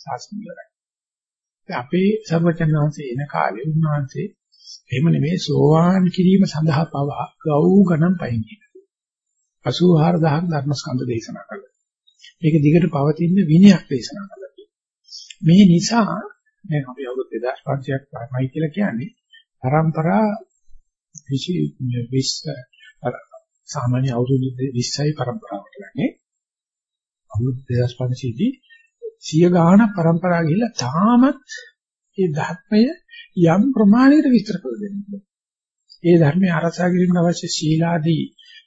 සාසන ඉවරයි. අපේ සර්වචන් වහන්සේ එන කාලේ උන්වහන්සේ එහෙම නෙමෙයි සෝවාන් කිරීම සඳහා පවා ගෞ ගණන් පයින් කියනවා. 84000 ධර්මස්කන්ධ දේශනා කළා. මේක දිගට පවතින විනයක් දේශනා කළා. මේ නිසා දැන් අපි අවුරුදු 2500ක් වයි කියලා කියන්නේ પરම්පරා 20 සාමාන්‍ය අවුරුදු 20යි પરම්පරාවට ගන්නේ. අවුරුදු 2500 දී සිය ගාන પરම්පරා ගිහිල්ලා තාමත් මේ ධර්මය යම් ප්‍රමාණයකට විස්තර කර දෙන්නේ. ඒ ධර්මයේ අරසා ගැනීම අවශ්‍ය සීලාදී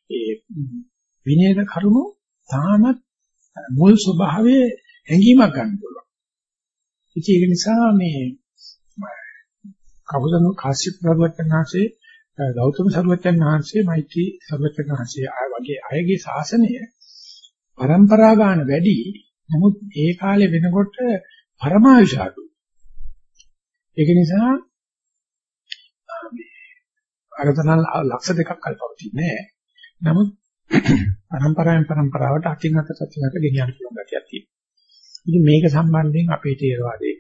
ඒ විනයද කරුණු තාමත් මුල් ස්වභාවයේ ඇඟීමක් ගන්න පුළුවන්. ඉතින් ඒක නිසා මේ කවුදන කාශ්‍යප ප්‍රවචනාසේ ගෞතම සරුවච්චන් වහන්සේ මෛත්‍රී සරුවච්චන් වහන්සේ ආ වගේ අයගේ ශාසනය પરම්පරා ගාන වැඩි. නමුත් ඒ කාලේ වෙනකොට පරමායුෂ අඩු ඒක නිසා අරතන ලක්ෂ දෙකක් කල්පවතින්නේ නමුත් પરම්පරාවෙන් પરම්පරාවට අතින් අත සත්‍යකට ගෙනියන්න පුළුවන් ගැතියක් තියෙනවා. ඉතින් මේක සම්බන්ධයෙන් අපේ තේරවාදයේ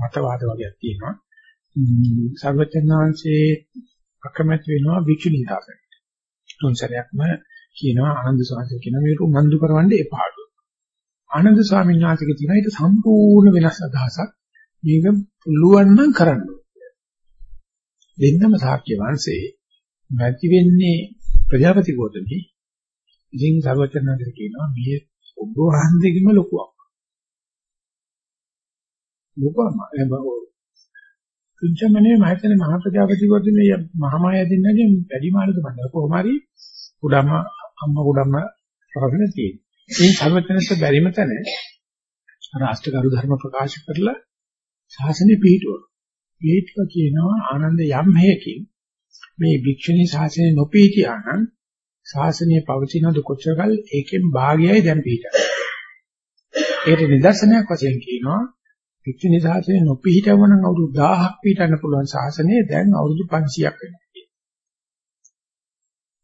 මතවාද වගේක් තියෙනවා. සර්වචන්නාංශයේ අකමැති වෙනවා වික්ෂුණී දාසකට. තුන්සරයක්ම කියනවා ආනන්ද ස්වාමීන් කියන මේක උනන්දු කරවන්න එපාඩු. ආනන්ද ස්වාමීන් වහන්සේගේ තියෙන ඊට සම්පූර්ණ වෙනස් අදහසක් මේක පුළුවන් නම් කරන්න දෙන්නම සාක්‍ය වංශේ නැති වෙන්නේ ප්‍රජාපති ගෝතමී. ඉතින් සර්වචන්නාංශ කියනවා මේ ඔබ වහන්සේගෙම ලොකුවක්. ලොකුම කුංචමනේ මම හිතන්නේ මහා ප්‍රජාපති වර්ධනේ මහාමාය දෙන්නගේ වැඩි මාළද බඳ කොහොම හරි කුඩම්ම අම්ම කුඩම්ම ප්‍රශ්න තියෙනවා. මේ සර්වඥන්ට බැරිම තැන රාෂ්ට්‍රකරු ධර්ම ප්‍රකාශ කරලා ශාසනය පිහිටුවන. පිහිටුව කියනවා ආනන්ද යම් හේකින් මේ භික්ෂුණී ශාසනය නොපිහිටියා නම් ශාසනය පවතිනද කොච්චරකල් ඒකෙන් භාගයයි දැන් පිහිටනවා. ඒකට නිදර්ශනයක් වශයෙන් කියනවා පිටිනි සාසනය නොපිහිටව නම් අවුරුදු 1000ක් පිටින්න පුළුවන් ශාසනය දැන් අවුරුදු 500ක් වෙනවා.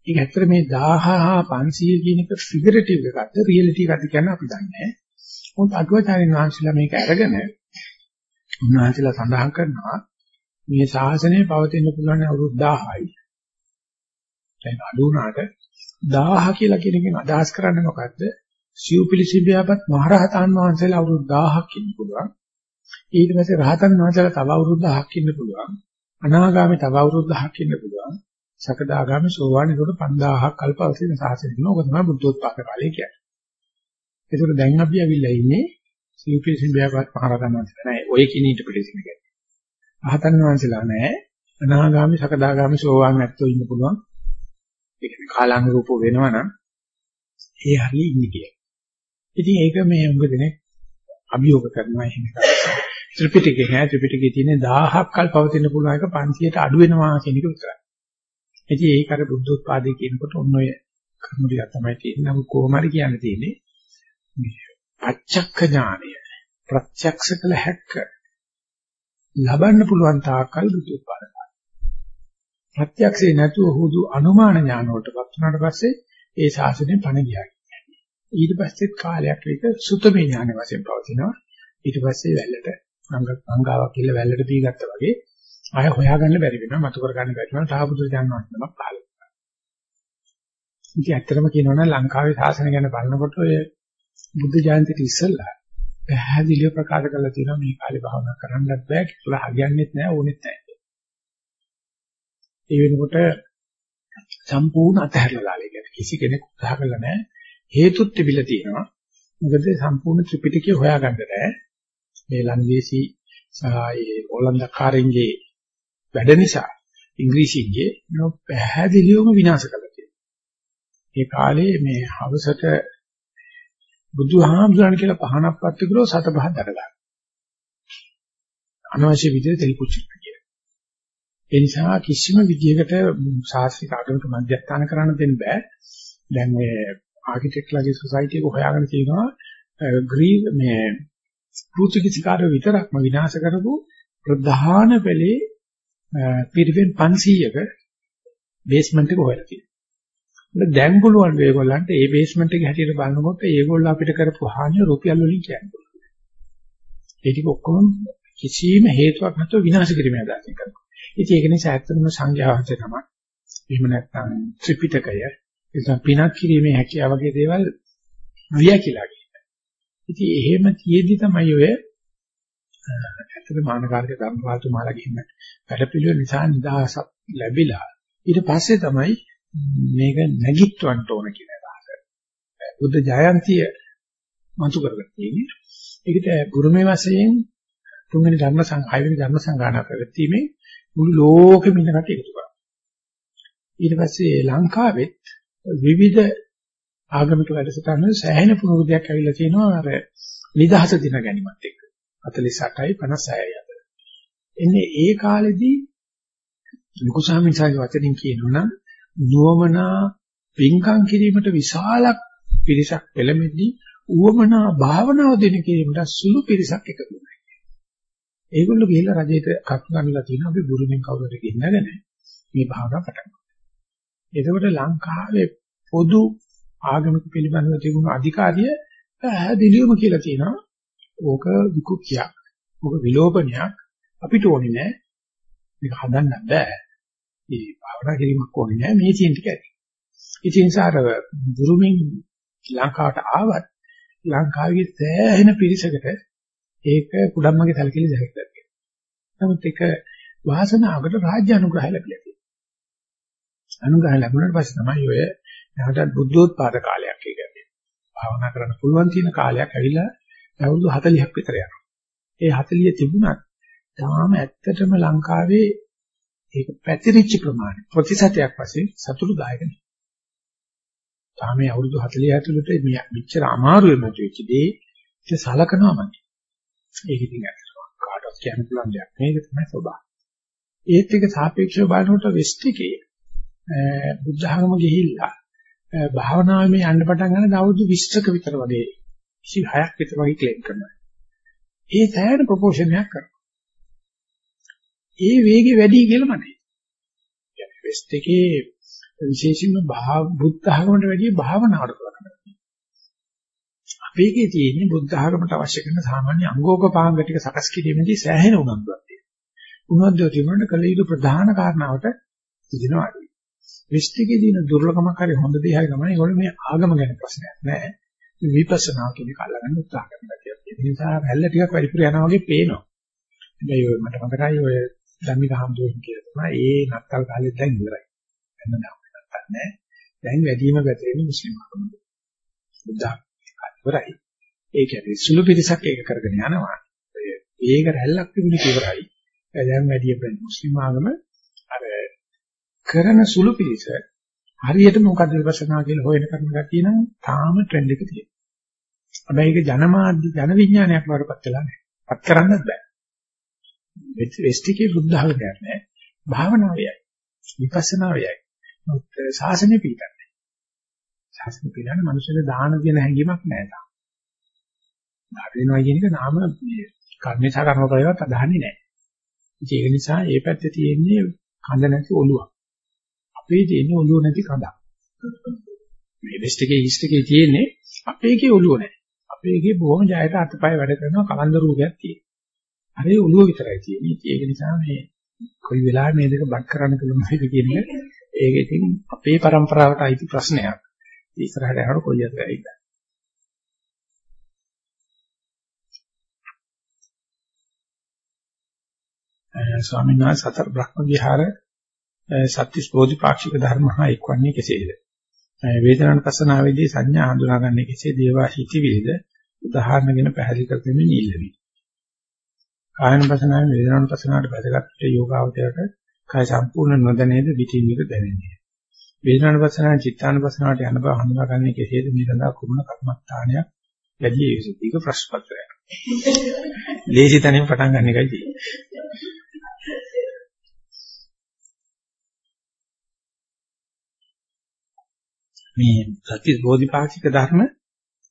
ඒක ඇත්තට මේ 1000 හා 500 කියන එක ෆිගරටිව් එකක්ද රියැලිටි එකක්ද කියන අපි දන්නේ නැහැ. මොකද අටුවාචාරින් වහන්සේලා මේක අරගෙන උන්වහන්සේලා සඳහන් කරනවා මේ ශාසනය පවතින්න පුළුවන් අවුරුදු 1000යි. දැන් අඩු වුණාට 1000 කියලා කියන එකෙන් අදහස් කරන්නේ මොකද්ද? සිව්පිලිසිබියාපත් මහරහතන් වහන්සේලා අවුරුදු 1000ක් ඉන්න පුළුවන්. ඊට පස්සේ රහතන් වහන්සේලා තව අවුරුද්දක් ඉන්න පුළුවන්. අනාගාමී තව අවුරුද්දක් ඉන්න පුළුවන්. සකදාගාමී සෝවාන් ඒකට 5000ක් කල්පවතින සාසනෙ නෝක තමයි බුද්ධෝත්පාද කාලය කියන්නේ. ඒකට දැන් අපි අවිල්ලා ඉන්නේ සීපිසින් බයවත් මහරහතන් වහන්සේලා නෑ. ඔය කින ඊට පිළිසින කියන්නේ. රහතන් වහන්සේලා නෑ. අනාගාමී සකදාගාමී සෝවාන් නැත්තෝ ඉන්න පුළුවන්. ඒ කියන්නේ කාලානුරූප වෙනවනම් ඒ හරිය ඉන්නේ කියලා. ඉතින් ඒක මේ උඹ දෙනේ අභියෝග කරනවා එහෙම කරලා. ත්‍රිපිටකේ නෑ ත්‍රිපිටකේ තියෙන 1000ක් කල් පවතින පුළුවන් එක 500ට අඩු වෙනවා කියන එක විතරයි. ඉතින් ඒක අර බුද්ධෝත්පාදේ කියනකොට ඔන්න ඔය කරුණු ටික තමයි තියෙන්නේ. නමුත් කොහොම හරි කියන්න තියෙන්නේ පච්චක්ඛ ඥානය ප්‍රත්‍යක්ෂ කළ හැක්ක ලබන්න පුළුවන් තාක්කල් බුද්ධෝත්පාද ප්‍රත්‍යක්ෂේ නැතුව හුදු අනුමාන ඥාන වලටපත් වුණාට පස්සේ ඒ ශාසනය පණ ගියා කියන්නේ. ඊට පස්සේ කාලයක් ඒක සුතමේ ඥාන වශයෙන් පවතිනවා. ඊට පස්සේ වැල්ලට අංගාවක් කියලා වැල්ලට දී ගත්තා වගේ ආය හොයාගන්න බැරි වෙනවා මතු කරගන්න බැරි වෙනවා තාපුදු ජානවත් නමක් පහළ වෙනවා. ඉතින් ඇත්තටම කියනවා නම් ලංකාවේ ශාසනය ගැන බලනකොට ඔය බුද්ධ ජයන්තිට ඉස්සෙල්ලා පැහැදිලිව ප්‍රකාශ කරලා තියෙනවා මේ කාලේ භාවනා කරන්නත් බෑ කියලා හරියන්නේත් නෑ ඕනෙත් නෑ. ඒ වෙනකොට සම්පූර්ණ අතහැරලා දාලා කියන්නේ කිසි කෙනෙක් උත්සාහ කළා නෑ හේතුත් තිබිලා තියෙනවා. මොකද සම්පූර්ණ ත්‍රිපිටකය හොයාගන්න බෑ. මේ ලන්දේසි සහ ඒ ඕලන්දකාරයන්ගේ වැඩ නිසා ඉංග්‍රීසියේ නෝ පැහැදිලිවම විනාශ කළා කියලා. ඒ කාලේ මේ හවසට බුදුහාමුදුරන් කියලා පහනක් පත්තු කරලා සත පහ දරගන්න. අනවශ්‍ය විදිහට තෙල් පුච්චි කියලා. ඒ නිසා කිසිම විදිහකට ශාස්ත්‍රීය ආගමික මධ්‍යස්ථාන කරන්න දෙන්න බෑ. දැන් මේ ආකිටෙක්ට්ලාගේ සොසයිටි එක හොයාගෙන තියෙනවා ග්‍රී මේ පෘථිවිකාරය විතරක්ම විනාශ කරපු ප්‍රධාන පෙළේ පිරිවෙන් 500ක බේස්මන්ට් එක හොයලා තියෙනවා. දැන් පුළුවන් මේගොල්ලන්ට ඒ බේස්මන්ට් එක හැටියට බලනකොට ඒගොල්ලෝ අපිට කරපු හානිය රුපියල් වලින් කියන්නේ. ඒ ටික ඔක්කොම කිසිම හේතුවක් නැතුව විනාශ කිරීමේ අදහසින් කරනවා. ඉතින් ඒක නිසා ඇත්තටම සංඥා වහන්සේ තමයි. එහෙම නැත්නම් ත්‍රිපිටකය, එතන පිනක් කිරීමේ හැකියාව වගේ දේවල් නොයකිලා ඉතින් එහෙම තියෙද්දි තමයි ඔය ඇත්තට මානකාරක ධර්මපාලතුමාලා කියන වැඩපිළිවෙල නිසා නිදහසක් ලැබිලා ඊට පස්සේ තමයි මේක නැගිටවන්න ඕන කියන අදහස. බුද්ධ ජයන්තිය මතු කරගෙන තියෙන්නේ. ඒකට ගුරුමේ වශයෙන් තුන්වෙනි ධර්ම සංඝායවෙනි ධර්ම සංගායනා ප්‍රවෘත්තිමේ මුළු ලෝකෙම ඉන්න කටයුතු කරනවා. ඊට පස්සේ ලංකාවෙත් විවිධ ආගමික වැඩසටහන් වල සෑහෙන පුරුද්දයක් ඇවිල්ලා තියෙනවා අර නිදහස දින ගැනීමත් එක්ක 48යි 56යි අතර. එන්නේ ඒ කාලෙදී ලොකු සාමින්සාගේ වචනින් කියනවනම් නුවමනා පින්කම් කිරීමට විශාලක් පිරිසක් පෙළඹෙද්දී උවමනා භාවනාව දෙන කිරීමට සුළු පිරිසක් එකතු වෙනවා. ඒගොල්ලෝ ගිහිල්ලා රජයට කටු ගන්නලා තියෙනවා අපි බුරුමින් කවුරුද කියනගෙන මේ භාවනාව පටන් ගන්නවා. එතකොට ලංකාවේ පොදු ආගමික පිළිබඳව තිබුණු අධිකාරිය පැහැදිලිවම කියලා තියෙනවා. ඕක විකුක්තියක්. ඕක විලෝපනයක් අපිට ඕනේ නෑ. මේක හදන්න බෑ. මේ භාවනා කිරීමක් ඕනේ නෑ මේ තියෙන ටික ඇති. ඉතින් ඒ නිසා අර බුරුමින් ලංකාවට ආවත් ලංකාවේ සෑහෙන පිරිසකට ඒක කුඩම්මගේ සැලකිලි දැක්කා. නමුත් ඒක වාසනාවකට රාජ්‍ය අනුග්‍රහය ලැබිලා තියෙනවා. අනුග්‍රහය ලැබුණාට පස්සේ තමයි ඔය නැවතත් බුද්ධෝත්පාද කාලයක් කියන්නේ. භාවනා කරන්න පුළුවන් තියෙන කාලයක් ඇවිල්ලා අවුරුදු 40ක් විතර යනවා. ඒ 40 තිබුණත් තාම ඇත්තටම ලංකාවේ ඒක පැතිරිච්ච ප්‍රමාණය ප්‍රතිශතයක් වශයෙන් සතුටුදායක නෙවෙයි. තාම මේ අවුරුදු 40 ඇතුළත මේ මෙච්චර අමාරුවෙම වෙච්ච දේ ඒක සලකනවාමයි. ඒක ඉතින් කාටවත් කියන්න පුළුවන් දෙයක්. මේක තමයි ස්වභාවය. ඒත් එක සාපේක්ෂව බලනකොට වෙස්ට් එකේ බුද්ධ ධර්ම ගිහිල්ලා භාවනාවේ යන්න පටන් ගන්න අවුරුදු 20ක විතර වගේ 26ක් විතර වගේ ක්ලේම් කරනවා. ඒ තෑන ප්‍රොපෝෂන් එකක් කරනවා. ඒ වේගෙ වැඩි කියලා මට හිතෙනවා. වෙස්ට් එකේ විශේෂයෙන්ම බුද්ධ ධර්මයට වැඩිය භාවනාවට කරනවා. අපේකේ තියෙන්නේ බුද්ධ ධර්මයට අවශ්‍ය කරන සාමාන්‍ය අංගෝපපාංග ටික සකස් කිරීමේදී සෑහෙන උනන්දුවක් තියෙනවා. උනන්දුව තිබුණාට කල යුතු ප්‍රධාන කාරණාවට ඉදිනවා. විශ්තිකේ දින දුර්ලභමක් හරි හොඳ දේ හරි ගමන ඒගොල්ලෝ මේ ආගම ගැන ප්‍රශ්නයක් නෑ. විපස්සනා කියන එක අල්ලගන්න උත්සාහ කරනවා කියන්නේ. ඒ නිසා වැල්ල ටිකක් වැඩිපුර යනවා වගේ පේනවා. හැබැයි ඔය මට මතකයි ඔය ධම්මික හම්දුවෙන් කියලා තමයි ඒ නත්තල් කාලෙත් දැන් ඉවරයි. එන්න නත්තල් නෑ. දැන් වැඩිම පැතේ මුස්ලිම් ආගම. බුද්ධ ඉවරයි. ඒ කියන්නේ සුළු පිරිසක් ඒක කරගෙන යනවා. ඒක රැල්ලක් තිබුණේ ඉවරයි. දැන් වැඩි වෙන මුස්ලිම් ආගම අර කරන සුළු පිරිස හරියට මොකද විපස්සනා කියලා හොයන කරන ගැතිය නම් තාම ට්‍රෙන්ඩ් එක තියෙනවා. හැබැයි ඒක ජනමාධ්‍ය ජන විඥානයක් වඩපත් වෙලා නැහැ. පත් කරන්නත් බෑ. වෙස්ටිකේ බුද්ධ ධර්මයක් නෑ. භාවනාවයයි. විපස්සනාවයයි. මොකද ශාසනය පිටන්නේ. ශාසනය පිටන්නේ මිනිස්සුන්ට දාන දෙන හැඟීමක් නෑ තාම. දාන දෙනවා කියන එක නාම කර්මේශා කර්ම ප්‍රයෝගات අදහන්නේ නෑ. ඒක නිසා ඒ පැත්තේ තියෙන්නේ කඳ නැති ඔළුවක්. අපේ තියෙන්නේ ඔළුව නැති කඳක්. මේ වෙස්ට් එකේ ඊස්ට් එකේ තියෙන්නේ අපේකේ ඔළුව නැහැ. අපේකේ බොහොම ජයට අතපය වැඩ කරනවා කලන්ද රූපයක් තියෙනවා. අර ඒ ඔළුව විතරයි තියෙන්නේ. ඒක නිසා මේ කොයි වෙලාවෙ මේ දෙක බක් කරන්න පුළුවන්ද කියන්නේ ඒක ඉතින් අපේ પરම්පරාවට අයිති ප්‍රශ්නයක්. ඉස්සරහට යනකොට කොයි අතට ඇවිල්ලා. ස්වාමීන් වහන්සේ සතර බ්‍රහ්ම විහාර සත්‍තිස් බෝධිපාක්ෂික ධර්ම හා එක්වන්නේ කෙසේද? වේදනානුපස්සනාවේදී සංඥා හඳුනාගන්නේ කෙසේද? ඒවා හිතවිලිද උදාහරණගෙන පැහැදිලි කර දෙමින් ඉල්ලමි. කායනුපස්සනාවේ වේදනානුපස්සනාවට බැසගත් යෝගාවචරයට කාය සම්පූර්ණ නොදැනේද විචින්නක දැනෙන්නේ. වේදනානුපස්සනාවේ චිත්තානුපස්සනාවට යන බව හඳුනාගන්නේ කෙසේද? මේ සඳහා කුමන කර්මස්ථානයක් වැඩි යුතුද? ඒක ප්‍රශ්න පත්‍රයක්. (laughs) ලේසි තැනින් පටන් ගන්න එකයි තියෙන්නේ. මේ සත්‍ය බෝධිපාක්ෂික ධර්ම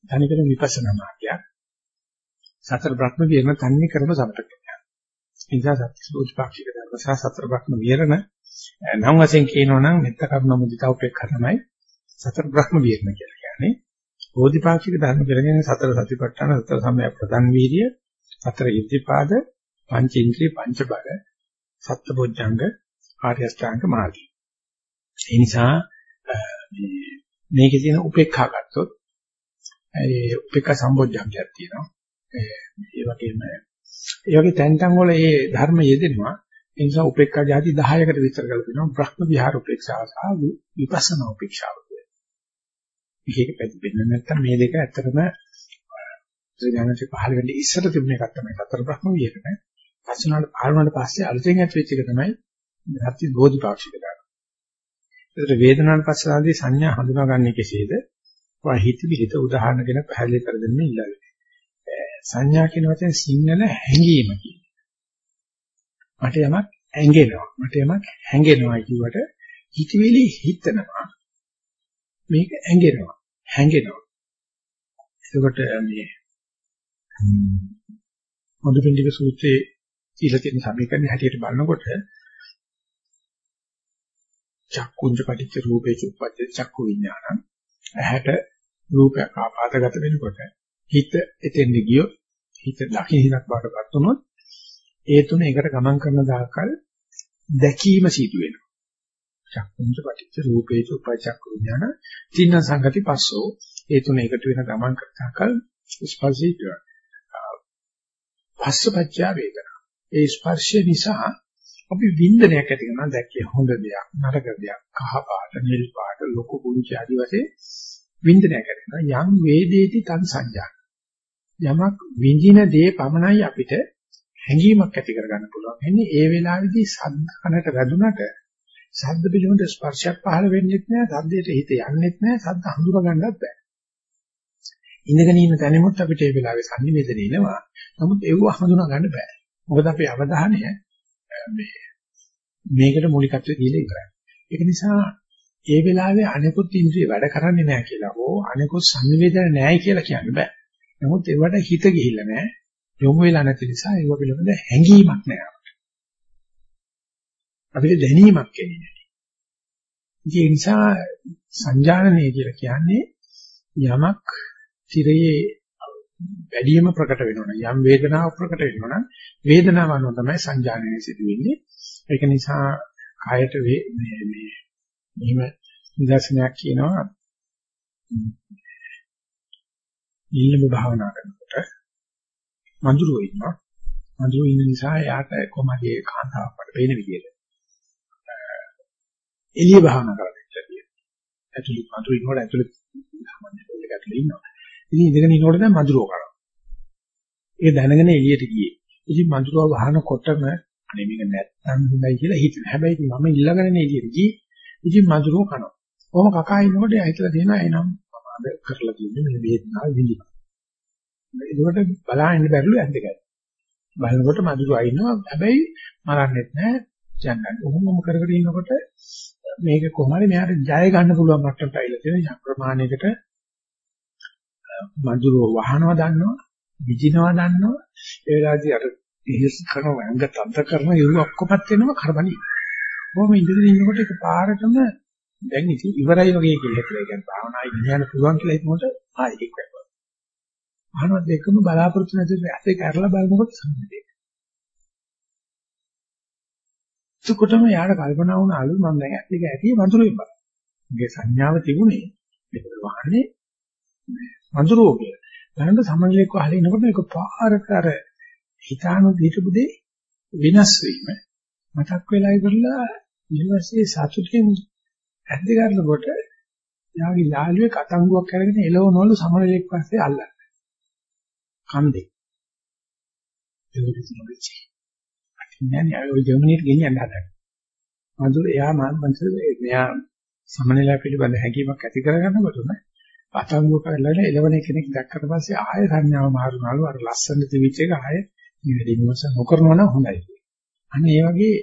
තනිකර විපස්සනා මාර්ගයක්. සතර බ්‍රහ්ම විහරණ තන්නේ කරම සමතකයක්. ඒ නිසා සත්‍ය බෝධිපාක්ෂික ධර්ම සහ සතර බ්‍රහ්ම විහරණ නම් වශයෙන් කියනවා නම් මෙත්ත කරුණ මුදිතා උපේක්ෂා තමයි සතර බ්‍රහ්ම විහරණ කියලා කියන්නේ. බෝධිපාක්ෂික ධර්ම කියන්නේ සතර සතිපට්ඨාන සතර සම්‍යක් ප්‍රධාන වීර්ය සතර ඉද්ධිපාද පංච ඉන්ද්‍රිය පංච බල සත්බොජ්ජංග ආර්ය අෂ්ටාංග මාර්ගය. ඒ නිසා මේ මේකේ තියෙන උපේක්ෂා ගත්තොත් ඒ උපේක්ඛ සම්බොජ්ජංගයක් තියෙනවා. ඒ වගේම ඒ වගේ තැන් තැන් වල මේ ධර්ම යෙදෙනවා. ඒ නිසා උපේක්ඛා જાති 10කට විස්තර කරලා තියෙනවා. බ්‍රහ්ම විහාර උපේක්ෂාව සහ විපස්සනා උපේක්ෂාව. මේක පැතිපෙන්න නැත්නම් මේ දෙක ඇත්තටම ඥානසේ පහළ වෙන්නේ ඉස්සර තිබුණ එකක් තමයි සතර බ්‍රහ්ම විහරණ. පස්සනාට පහළ වුණාට පස්සේ අලුතෙන් ඇති වෙච්ච එක තමයි සත්‍ය බෝධිපාක්ෂික ධර්ම. ඒතර වේදනාවට පස්සනාදී සංඥා හඳුනාගන්නේ කෙසේද? ඔය හිතවිලිත උදාහරණගෙන පැහැදිලි කර දෙන්න ඉල්ලන්නේ. සංඥා කියන වචනේ සිංහල හැඟීම කියන්නේ. මට යමක් ඇඟෙනවා. මට යමක් හැඟෙනවා කියුවට හිතවිලි හිතනවා. මේක ඇඟෙනවා. හැඟෙනවා. එතකොට මේ මොදුපින්ඩික සූත්‍රයේ ඉල තියෙන සමීකරණ හැටියට බලනකොට චක්කුංජ පටිච්ච රූපේ චුප්පච්ච චක්කු විඥානං ඇහැට රූපයක් ආපාතගත වෙනකොට හිත එතෙන්ද ගියොත් හිත ලකින හිතක් බාටපත් වුණොත් ඒ තුන එකට ගමන් කරන දාකල් දැකීම සිදු වෙනවා. චක්කුංච පටිච්ච රූපේච උපචක්කු විඥාන තින්න සංගති පස්සෝ ඒ තුන එකතු වෙන ගමන් කරන දාකල් ස්පර්ශය පස්සපච්චා වේදනා. ඒ ස්පර්ශය නිසා අපි වින්දනයක් ඇති කරනවා දැක්කේ හොඳ දෙයක් නරක දෙයක් කහ පාට නිල් පාට ලොකු පුංචි ආදි වශයෙන් වින්දනයක් ඇති කරනවා යම් වේදේති තන් සංජාන යමක් විඳින දේ පමණයි අපිට හැඟීමක් ඇති කරගන්න පුළුවන්. එන්නේ ඒ වෙලාවේදී සද්ද කනට වැදුනට සද්ද පිළිබඳ ස්පර්ශයක් පහළ වෙන්නේ නැහැ, සද්දයට හිත යන්නේ නැහැ, සද්ද හඳුනා ගන්නත් බෑ. ඉඳගෙන ඉන්න තැනෙමුත් අපිට ඒ වෙලාවේ සංනිවේදනය එනවා. නමුත් ඒව හඳුනා ගන්න බෑ. මොකද අපේ අවධානය මේ මේකට මූලිකත්වය දීලා ඉවරයි. ඒක නිසා ඒ වෙලාවේ අනෙකුත් ඉන්ද්‍රිය වැඩ කරන්නේ නැහැ කියලා හෝ අනෙකුත් සංනිවේදනය නැහැ කියලා කියන්න බෑ. නමුත් ඒවට හිත ගිහිල්ලා නැහැ. යොමු වෙලා නැති නිසා ඒව පිළිබඳ හැඟීමක් නැහැ අපිට. අපිට දැනීමක් එන්නේ නැහැ. ඒ නිසා සංජානනය කියලා කියන්නේ යමක් තිරයේ වැඩිම ප්‍රකට වෙනවනම් යම් වේදනාවක් ප්‍රකට වෙනවනම් වේදනාව අනුව තමයි සංජානනය සිදු වෙන්නේ. ඒක නිසා කායට මේ මේ මෙහිම නිදර්ශනයක් කියනවා ඊළඟ භාවනා කරනකොට මඳුරෝ ඉන්නවා. මඳුරෝ ඉන්න නිසා යාට කොහමද ඒ කාන්තාවක් වඩ වෙන විදියට. එළිය භාවනා කරලා ඉච්චතියි. ඇතුළේ මඳුරෝ ඉන්නකොට ඇතුළේ සාමාන්‍ය පොල්ලක ඇතුළේ ඉන්නවා. ඉතින් ඉඳගෙන ඉන්නකොට දැන් මඳුරෝ කරනවා. ඒක දැනගෙන එළියට ගියේ. ඉතින් මඳුරෝ වහනකොටම අනේ මේක නැත්තම් හොඳයි කියලා හිතන. හැබැයි ඉතින් මම ඊළඟනේ එළියට ගියේ. ඉතින් මඳුරෝ කනවා. කොහොම කකා ඉන්නකොට හිතලා තියෙනවා එනම් මම අද කරලා තියෙන්නේ මේ වේදනාව විඳිනවා. ඒකට බලාගෙන බැරිලු ඇද්දකයි. බලනකොට මදුරුවා ඉන්නවා හැබැයි මරන්නෙත් නැහැ යන්නත්. ඔහොමම කර කර ඉන්නකොට මේක කොහොමද මෙයාට ජය ගන්න පුළුවන් මට්ටමට ඇවිල්ලා තියෙන යම් ප්‍රමාණයකට මදුරුව වහනවා දන්නවා විජිනවා දන්නවා ඒ වෙලාවේදී අර ඉහිස් කරන වැංග තන්ත කරන යුරු ඔක්කොමත් වෙනවා කරබනි. කොහොම ඉඳගෙන ඉන්නකොට ඒක පාරටම දැන් ඉතින් ඉවරයි වගේ කියලා හිතලා ඒ කියන්නේ භාවනායි ඥාන පුළුවන් කියලා හිතනකොට ආයෙත් ඒක වෙනවා. අහනවත් එකම බලාපොරොත්තු නැතිව ඇත්තේ කරලා බලනකොට සම්පූර්ණයි. එතකොටම යාට කල්පනා වුණ අලු මම දැන් ඇත්තේ ඇටි වඳුරේ බලන්න. මගේ සංඥාව තිබුණේ මේක වහන්නේ වඳුරෝ කියලා. බලන්න සමනලෙක් වහලා ඉනකොට මේක පාරට අර හිතානු දීපු දෙේ විනාශ වීම මතක් වෙලා ඉවරලා ඊළඟට සතුටින් ඇද්ද ගන්නකොට යාගේ යාළුවේ කතංගුවක් අරගෙන එළවනවලු සමනලෙක් පස්සේ අල්ලන්න. කන්දේ. ඒක කිසිමෙච්චි. අතිඥානි අය ඔය ජර්මනියට ගෙනියන්න හදන්නේ. මధుර එයා මාන්වංශ මෙයා සමනලයා පිළිබඳ හැඟීමක් ඇති කරගන්නකොටම පතංගුව කරලා එළවන කෙනෙක් දැක්කට පස්සේ ආය සංඥාව මාරුනාලු අර ලස්සන තිබිච්ච එක ආය නිවැරදිවම නොකරනවා නම් හොඳයි. අන්න ඒ වගේ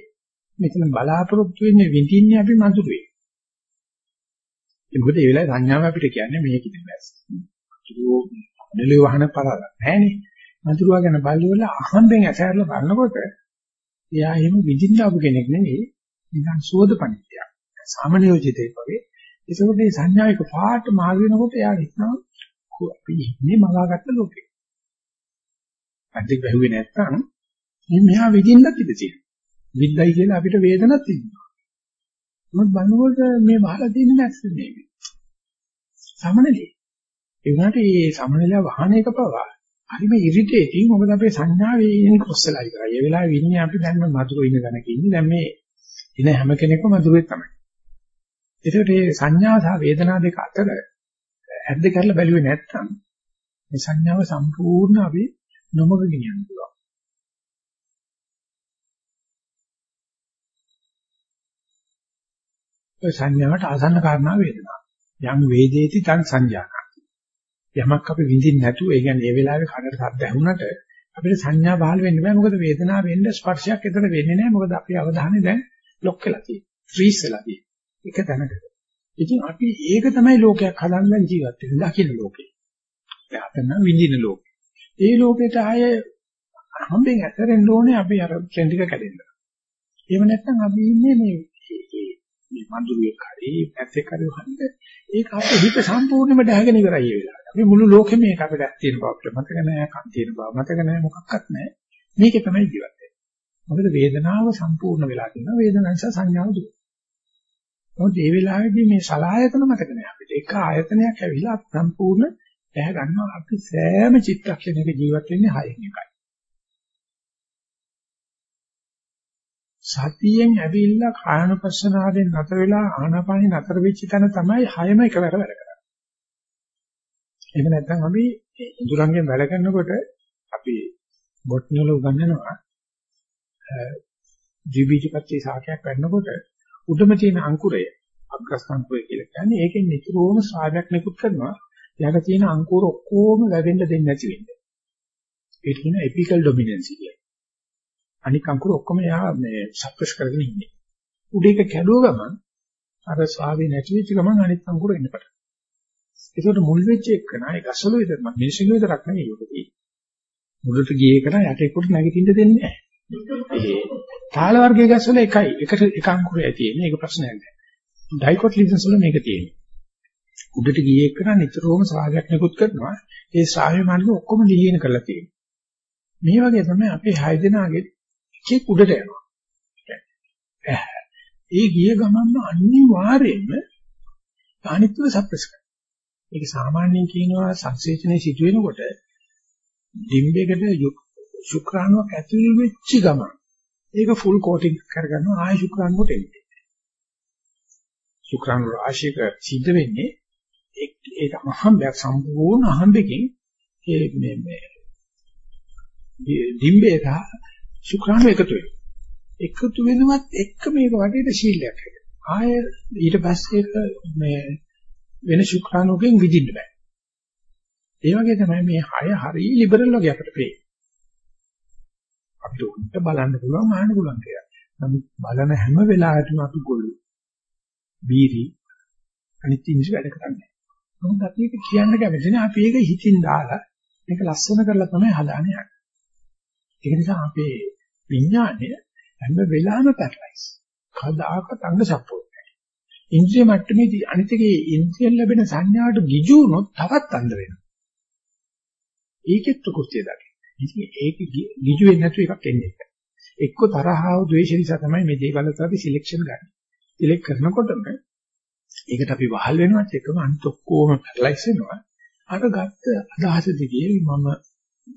මෙතන බලාපොරොත්තු වෙන්නේ විඳින්නේ අපි මధుරේ. ඒ මොකද ඒ වෙලාවේ සංඥාව අපිට කියන්නේ මේක ඉතින් බැස්. නෙළුව වහන පරාද නැහනේ. මතුරුවා ගැන බලවල අහම්බෙන් ඇසැරලා බලනකොට එයා එහෙම විඳින්න ආපු කෙනෙක් නෙවෙයි නිකන් සුවදපණිතියක්. සාමනියෝජිතෙක් වගේ. ඒකෝට මේ සංඥායක පාට මාරු වෙනකොට එයා හිතනවා අපි ඉන්නේ මවාගත්ත ලෝකේ. අන්තික වැහුවේ නැත්තම් මේ මෙහා විඳින්නත් ඉඳී තියෙනවා. විද්දයි කියලා අපිට වේදනක් තියෙනවා. මොකද බලනකොට මේ වහලා තියෙන්නේ නැස්සේ නෙමෙයි. සමනලේ. ඒ වුණාට මේ සමනලයා වහන එක පවා හරිම ඉරිටේටිං මොකද අපේ සංඥාවේ ඉන්නේ කොස්සලයි කරා. ඒ වෙලාවේ ඉන්නේ අපි දැන් මధుර ඉන්න ගණක ඉන්නේ. දැන් මේ ඉන හැම කෙනෙක්ම මధుරේ තමයි. ඒකට මේ සංඥා සහ වේදනා දෙක අතර ඇද්ද කරලා බැලුවේ නැත්නම් මේ සංඥාව සම්පූර්ණ අපි නොමග ගෙනියන්න පුළුවන්. ඒ සංඥාවට ආසන්න කාරණා වේදනාව. යම් වේදේති තං සංඥාන. යමක් අපි විඳින්න නැතුව ඒ කියන්නේ ඒ වෙලාවේ කනට ශබ්ද ඇහුනට අපිට සංඥා පහළ වෙන්න බෑ මොකද වේදනාව වෙන්න ස්පර්ශයක් එතන වෙන්නේ නැහැ මොකද අපේ අවධානය දැන් ලොක් වෙලා තියෙන්නේ ෆ්‍රීස් වෙලා තියෙන්නේ එක තැනකට ඉතින් අපි ඒක තමයි ලෝකයක් හදන්න ජීවත් වෙන්නේ දකින්න ලෝකේ එයාට නම් විඳින ලෝකේ ඒ ලෝකෙට ආය හම්බෙන් ඇතරෙන්න ඕනේ අපි අර ට්‍රෙන්ඩ් එක කැඩෙන්න එහෙම නැත්නම් අපි ඉන්නේ මේ මේ මඳුරියක් හරි පැත්තේ හරි වහන්න ඒක අපේ හිත සම්පූර්ණයෙන්ම දැහැගෙන ඉවරයි ඒ වෙලාවට. අපි මුළු ලෝකෙම මේක අපිට තියෙන බව අපිට මතක නැහැ, කන් තියෙන බව මතක නැහැ, මොකක්වත් නැහැ. මේකේ තමයි ජීවත් වෙන්නේ. මොකද වේදනාව සම්පූර්ණ වෙලා තියෙනවා. වේදනාව නිසා සංඥාව දුක. මොකද මේ වෙලාවේදී මේ සලායතන මතක නැහැ අපිට. එක ආයතනයක් ඇවිල්ලා සම්පූර්ණ දැහැ ගන්නවා. අපි සෑම චිත්තක්ෂණයක ජීවත් වෙන්නේ හයෙන් එකයි. සතියෙන් ඇවිල්ලා කායනුපස්සනාවෙන් නතර වෙලා ආනාපානෙ නතර වෙච්ච තැන තමයි හයම එකවර වැඩ කරන්නේ. එහෙම නැත්නම් අපි ඉඳුරංගෙන් වැඩ කරනකොට අපි බොට්නල උගන්වනවා ද්විබීජපත්‍ය සාකයක් කරනකොට උඩම තියෙන අංකුරය අග්‍රස්තංකුරය කියලා කියන්නේ ඒකෙන් නිතරම ශ්‍රාවයක් නිකුත් කරනවා යට තියෙන අංකුර ඔක්කොම වැවෙන්න දෙන්නේ නැති වෙන්නේ. ඒක කියන එපිකල් ඩොමිනන්සි කියලා. අනික අංකුර ඔක්කොම යා මේ සප්‍රෙස් කරගෙන ඉන්නේ. උඩ එක කැඩුව ගමන් අර ස්වාවේ නැති වෙච්ච ගමන් අනිත් අංකුර එන්න පටන්. ඒකට මුල් වෙච්ච එක නෑ ගසල විතර මිනිස්සු විතරක් නෙවෙයි ඒකදී. මුලට ගියේ කරා යටේකට නැගිටින්න දෙන්නේ නෑ. ඒ තාල වර්ගයේ ගස්වල එකයි. එකට එක අංකුරය තියෙන්නේ. ඒක ප්‍රශ්නයක් නෑ. ඩයිකොට්ලිසන්ස් වල මේක තියෙන්නේ. උඩට ගියේ කරා නිතරම ස්වාගයක් නිකුත් කරනවා. ඒ ස්වාවේ මාර්ගය ඔක්කොම ලිහින කරලා තියෙනවා. මේ වගේ තමයි අපේ හය දෙනාගේ එකෙක් උඩට යනවා. ඒ ගිය ගමන්ම අනිවාර්යයෙන්ම අනිත්‍යව සප්‍රෙස් කරනවා. ඒක සාමාන්‍යයෙන් කියනවා සංසේචනයේ සිදු වෙනකොට ඩිම්බයකට ශුක්‍රාණුවක් ඇතුල් වෙච්ච ගමන් ඒක ෆුල් කෝටිං කරගන්නවා ආය ශුක්‍රාණුවට එන්නේ. ශුක්‍රාණු රාශියක සිද්ධ වෙන්නේ ඒක අහම්බයක් සම්පූර්ණ අහම්බකින් ඒ මේ මේ ඩිම්බේ ශුක්‍රාණු එකතු වෙනවා. එකතු වෙනවත් එක්ක මේක වටේට ශීලයක් හැදෙනවා. ආය ඊට පස්සේ ඒක මේ වෙන ශුක්‍රාණුකෙන් විදින්න බෑ. ඒ වගේ තමයි මේ හය හරිය ලිබරල් වගේ අපිට පේන්නේ. අපිට උන්ට බලන්න පුළුවන් මාන්න පුළුවන් කියලා. නමුත් බලන හැම වෙලාවෙම අපි ගොළු බීරි අනිත් ඉංග්‍රීසි වැඩ කරන්නේ. නමුත් අපි ඒක කියන්න කැමති නෑ. අපි ඒක හිතින් දාලා මේක ලස්සන කරලා තමයි හදාන්නේ. ඒක නිසා අපේ විඥානය හැම වෙලාවෙම පැරලයිස්. කවදාකවත් අංග සම්පූර්ණ නැහැ. ඉන්ද්‍රිය මට්ටමේදී අනිතකේ ඉන්ද්‍රියෙන් ලැබෙන සංඥාවට ගිජු වුණොත් තවත් අන්ධ වෙනවා. ඒකෙත් ප්‍රකෘතිය දකින්න. ඉතින් ඒක ගිජු වෙන්නේ නැතු එකක් එන්නේ. එක්ක තරහව ද්වේෂ නිසා තමයි මේ දේවල් අපි සිලෙක්ෂන් ගන්න. සිලෙක්ට් කරනකොටම ඒකට අපි වහල් වෙනවත් එකම අනිත් ඔක්කොම පැරලයිස් වෙනවා. අර ගත්ත අදහස දිගේ මම